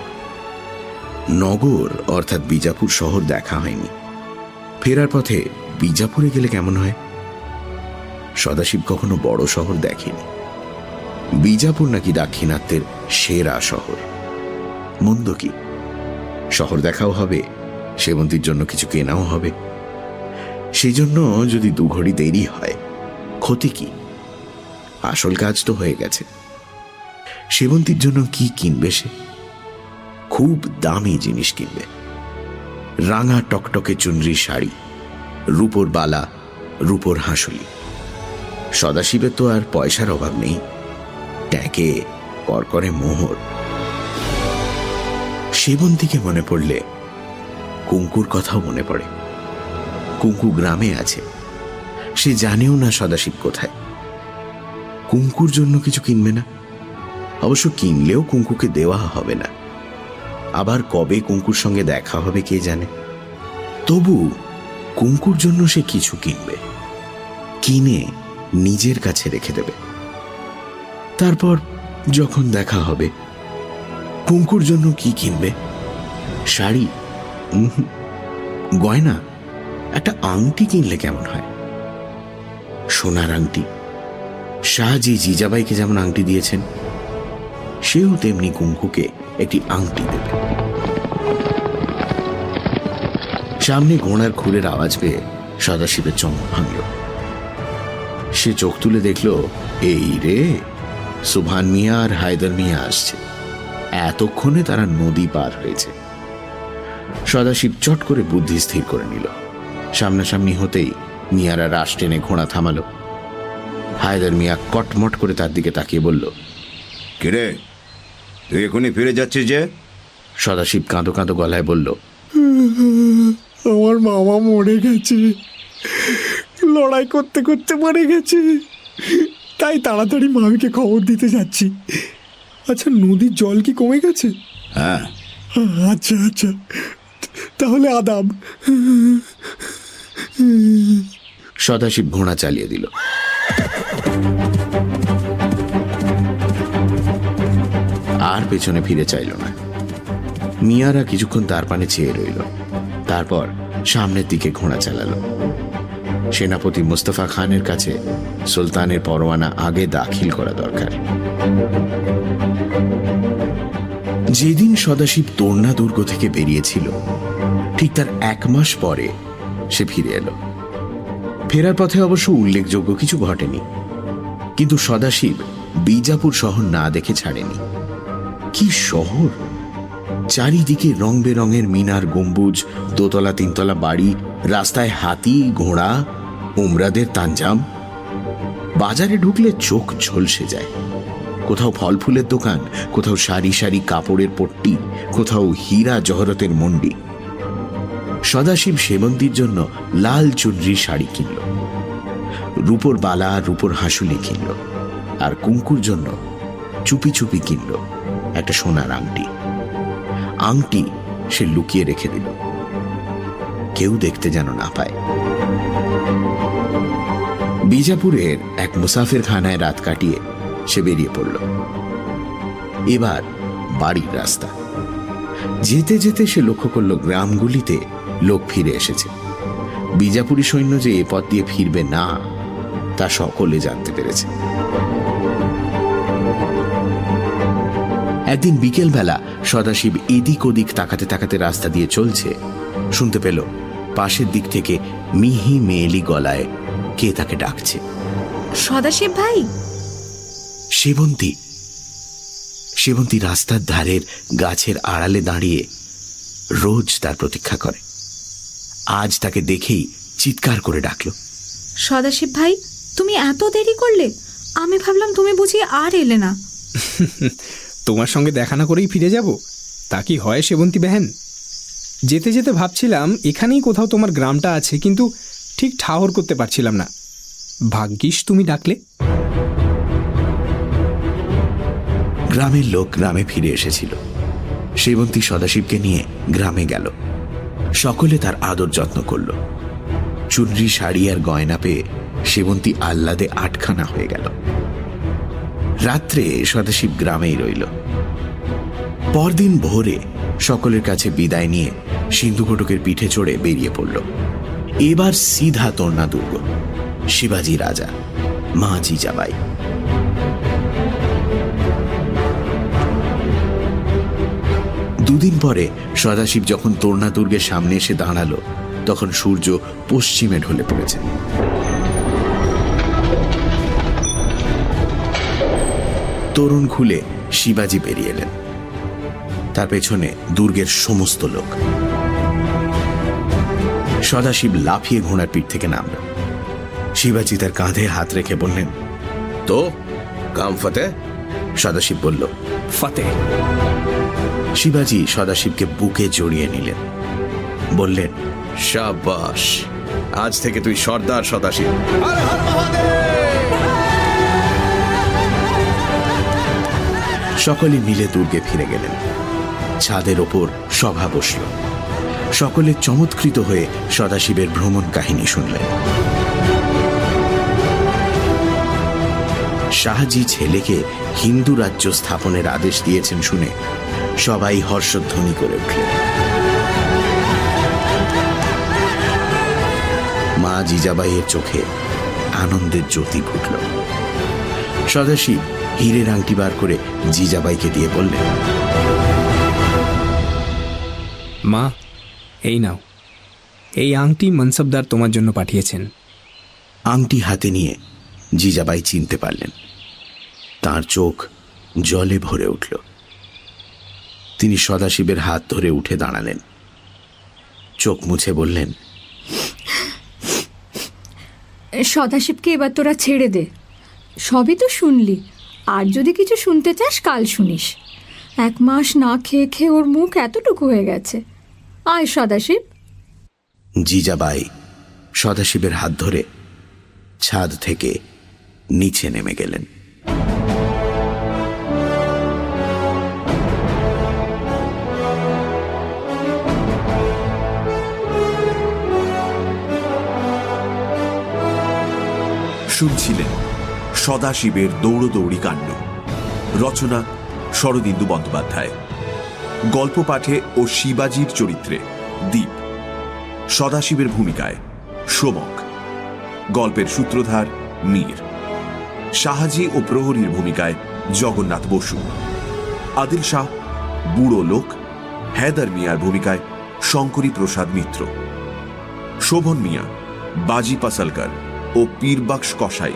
নগর অর্থাৎ বিজাপুর শহর দেখা হয়নি। ফেরার পথে বিজাপুরে গেলে কেমন হয়? সদাশিব কখনো বড় শহর দেখেনি। বিজাপুর নাকি দাক্ষিণাত্যের সেরা শহর। মন্দ কি? শহর দেখাও হবে, সেবন্তীর জন্য কিছু কেনাও হবে। সেই জন্য যদি দু ঘড়ি দেরি হয়, ক্ষতি কি? আসল কাজ তো হয়ে গেছে। সেবন্তীর জন্য কি কিনবে সে? খুব দামি জিনিস কিনবে। রাঙা টকটকে চুনরি শাড়ি, রূপোর বালা, রূপোর হাঁসুলি। সদাশিবের তো আর পয়সার অভাব নেই। ট্যাঁকে করকরে মোহর। সেবন্তীকে মনে পড়লে কুঙ্কুর কথাও মনে পড়ে। কুঙ্কু গ্রামে আছে। সে জানেও না সদাশিব কোথায়। কুঙ্কুর জন্য কিছু কিনবে না। অবশ্য কিনলেও কুঙ্কুকে দেওয়া হবে না। আবার কবে কুঙ্কুর সঙ্গে দেখা হবে কে জানে। তবু কুঙ্কুর জন্য সে কিছু কিনবে। কিনে নিজের কাছে রেখে দেবে। তারপর যখন দেখা হবে কুঙ্কুর জন্য কি কিনবে? শাড়ি? গয়না? একটা আংটি কিনলে কেমন হয়? সোনার আংটি। শাহজি জিজাবাইকে যেমন আংটি দিয়েছেন, সেও তেমনি কুঙ্কুকে একটি আংটি দেবে। সামনে ঘোড়ার খুরের আওয়াজ পেয়ে সদাশিবের চমক ভাঙল। সে চোখ তুলে দেখল, এই রে, সুভান মিয়া আর হায়দার মিয়া আসছে। এতক্ষণে তারা নদী পার হয়েছে। সদাশিব চট করে বুদ্ধি স্থির করে নিল। সামনাসামনি হতেই মিয়ারা রাশ টেনে ঘোড়া থামালো। হায়দার মিয়া কটমট করে তার দিকে তাকিয়ে বলল কিরে তুই এখনই ফিরে যাচ্ছিস যে? সদাশিব কাঁদো কাঁদো গলায় বলল আমার মামা মরে গেছে। লড়াই করতে করতে মরে গেছে। তাই তাড়াতাড়ি মামিকে খবর দিতে যাচ্ছি। আচ্ছা নদীর জল কি কমে গেছে? হ্যাঁ। আচ্ছা আচ্ছা। তাহলে আদাব। সদাশিব ঘোড়া চালিয়ে দিল। আর পেছনে ফিরে চাইল না। মিয়ারা কিছুক্ষণ তার পানে চেয়ে রইল। তারপর সামনের দিকে ঘোড়া চালালো। সেনাপতি মুস্তফা খানের কাছে সুলতানের পরোয়ানা আগে দাখিল করা দরকার। যেদিন সদাশিব তোরনা দুর্গ থেকে বেরিয়েছিল, ঠিক তার এক মাস পরে সে ফিরে এলো। ফেরার পথে অবশ্য উল্লেখযোগ্য কিছু ঘটেনি, কিন্তু সদাশিব বিজাপুর শহর না দেখে ছাড়েনি। কি শহর? চারিদিকে রং বেরঙের মিনার গম্বুজ, দোতলা তিনতলা বাড়ি, রাস্তায় হাতি, ঘোড়া, উমরাদের তাঞ্জাম বাজারে ঢুকলে চোখ ঝলসে যায়। কোথাও ফল ফুলের দোকান, কোথাও সারি সারি কাপড়ের পট্টি, কোথাও হীরা জহরতের মন্ডি। সদাশিব সেবন্তীর জন্য লাল চুনরি শাড়ি কিনল। রূপোর বালা, রূপোর হাঁসুলি কিনল। আর কুঙ্কুর জন্য চুপি চুপি কিনল একটা সোনার আংটি। আংটি সে লুকিয়ে রেখে দিল। কেউ দেখতে যেন না পায়। বিজাপুরের এক মুসাফির খানায় রাত কাটিয়ে সে বেরিয়ে পড়ল। এবার বাড়ির রাস্তা। যেতে যেতে সে লক্ষ্য করল গ্রামগুলিতে লোক ফিরে এসেছে। বিজাপুরি সৈন্য যে এ পথ দিয়ে ফিরবে না, তা সকলে জানতে পেরেছে। একদিন বিকেলবেলা সদাশিব এদিক ওদিক তাকাতে তাকাতে রাস্তা দিয়ে চলছে। শুনতে পেল পাশের দিক থেকে মিহি মেয়েলি গলায় কে তাকে ডাকছে। সদাশিব ভাই? সেবন্তী সেবন্তী রাস্তার ধারের গাছের আড়ালে দাঁড়িয়ে রোজ তার প্রতীক্ষা করে। আজ তাকে দেখেই চিৎকার করে ডাকলো। সদাশিব ভাই তুমি এত দেরি করলে? আমি ভাবলাম তুমি বুঝি আর এলে না। তোমার সঙ্গে দেখা না করেই ফিরে যাব? তা কি হয়, সেবন্তী বেহেন? যেতে যেতে ভাবছিলাম, এখানেই কোথাও তোমার গ্রামটা আছে, কিন্তু ঠিক ঠাহর করতে পারছিলাম না। ভাগ্যিস তুমি ডাকলে। গ্রামের লোক গ্রামে ফিরে এসেছিল। সেবন্তী সদাশিবকে নিয়ে গ্রামে গেল। সকলে তার আদর যত্ন করল। চুনরি শাড়ি আর গয়না পেয়ে সেবন্তী আহ্লাদে আটখানা হয়ে গেল। রাত্রে সদাশিব গ্রামেই রইল। পরদিন ভোরে সকলের কাছে বিদায় নিয়ে সিন্ধু ঘটকের পিঠে চড়ে বেরিয়ে পড়ল। এবার সিধা তর্ণা দুর্গ শিবাজি রাজা, মা জিজাবাই। দুদিন পরে সদাশিব যখন তোরনা দুর্গের সামনে এসে দাঁড়াল, তখন সূর্য পশ্চিমে ঢলে পড়েছে। তরুণ খুলে শিবাজি বেরিয়ে এলেন। তার পেছনে দুর্গের সমস্ত লোক। সদাশিব লাফিয়ে ঘোড়ার পিঠ থেকে নামল। শিবাজি তার কাঁধে হাত রেখে বললেন, তো, কাম ফতে? সদাশিব বলল, ফতে। শিবাজি সদাশিবকে বুকে জড়িয়ে নিলেন। বললেন সাবাস আজ থেকে তুই সর্দার সদাশিব। সকলে মিলে দুর্গে ফিরে গেলেন। ছাদের ওপর সভা বসল। সকলে চমৎকৃত হয়ে সদাশিবের ভ্রমণ কাহিনী শুনলেন। শাহজি ছেলেকে হিন্দু রাজ্য স্থাপনের আদেশ দিয়েছেন শুনে সবাই হর্ষধ্বনি করে উঠল মা জিজাবাইয়ের চোখে আনন্দের জ্যোতি ফুটল। সদাশিব হীরের আংটি বার করে জিজাবাইকে দিয়ে বললেন মা এই নাও। এই আংটি মনসবদার তোমার জন্য পাঠিয়েছেন। আংটি হাতে নিয়ে জিজাবাই চিনতে পারলেন। তার চোখ জলে ভরে উঠল। তিনি সদাশিবের হাত ধরে উঠে দাঁড়ালেন। চোখ মুছে বললেন সদাশিবকে এবার তোরা ছেড়ে দে। সবই তো শুনলি। আর যদি কিছু শুনতে চাস কাল শুনিস। এক মাস না খেয়ে খেয়ে ওর মুখ এতটুকু হয়ে গেছে। আয় সদাশিব। জিজাবাই সদাশিবের হাত ধরে ছাদ থেকে নিচে নেমে গেলেন। শুনছিলেন সদাশিবের দৌড়দৌড়ি কাণ্ড। রচনা শরদিন্দু বন্দ্যোপাধ্যায়। গল্প পাঠে ও শিবাজির চরিত্রে দ্বীপ সদাশিবের ভূমিকায় সোমক গল্পের সূত্রধার মীর। শাহাজি ও প্রহরীর ভূমিকায় জগন্নাথ বসু। আদিল শাহ, বুড়ো লোক। হেদার মিয়ার ভূমিকায় শঙ্করী প্রসাদ মিত্র। শোভন মিয়া, বাজি পাসালকার ও পীরবাক্স কসাই।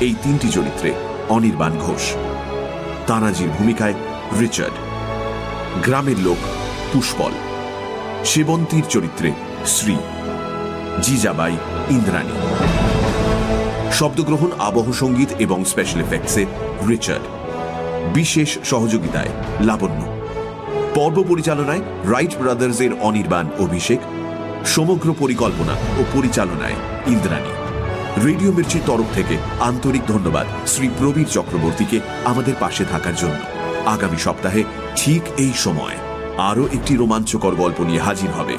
এই তিনটি চরিত্রে অনির্বাণ ঘোষ, তানাজির ভূমিকায় রিচার্ড, গ্রামের লোক পুষ্পল সেবন্তীর চরিত্রে শ্রী, জিজাবাই ইন্দ্রাণী। শব্দগ্রহণ, আবহ সংগীত এবং স্পেশাল এফেক্টসে রিচার্ড। বিশেষ সহযোগিতায় লাবণ্য। পর্ব পরিচালনায় রাইট ব্রাদার্সের অনির্বাণ অভিষেক। সমগ্র পরিকল্পনা ও পরিচালনায় ইন্দ্রাণী। রেডিও মির্চির তরফ থেকে আন্তরিক ধন্যবাদ শ্রী প্রবীর চক্রবর্তীকে আমাদের পাশে থাকার জন্য। আগামী সপ্তাহে ঠিক এই সময় আরও একটি রোমাঞ্চকর গল্প নিয়ে হাজির হবে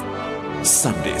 সানডে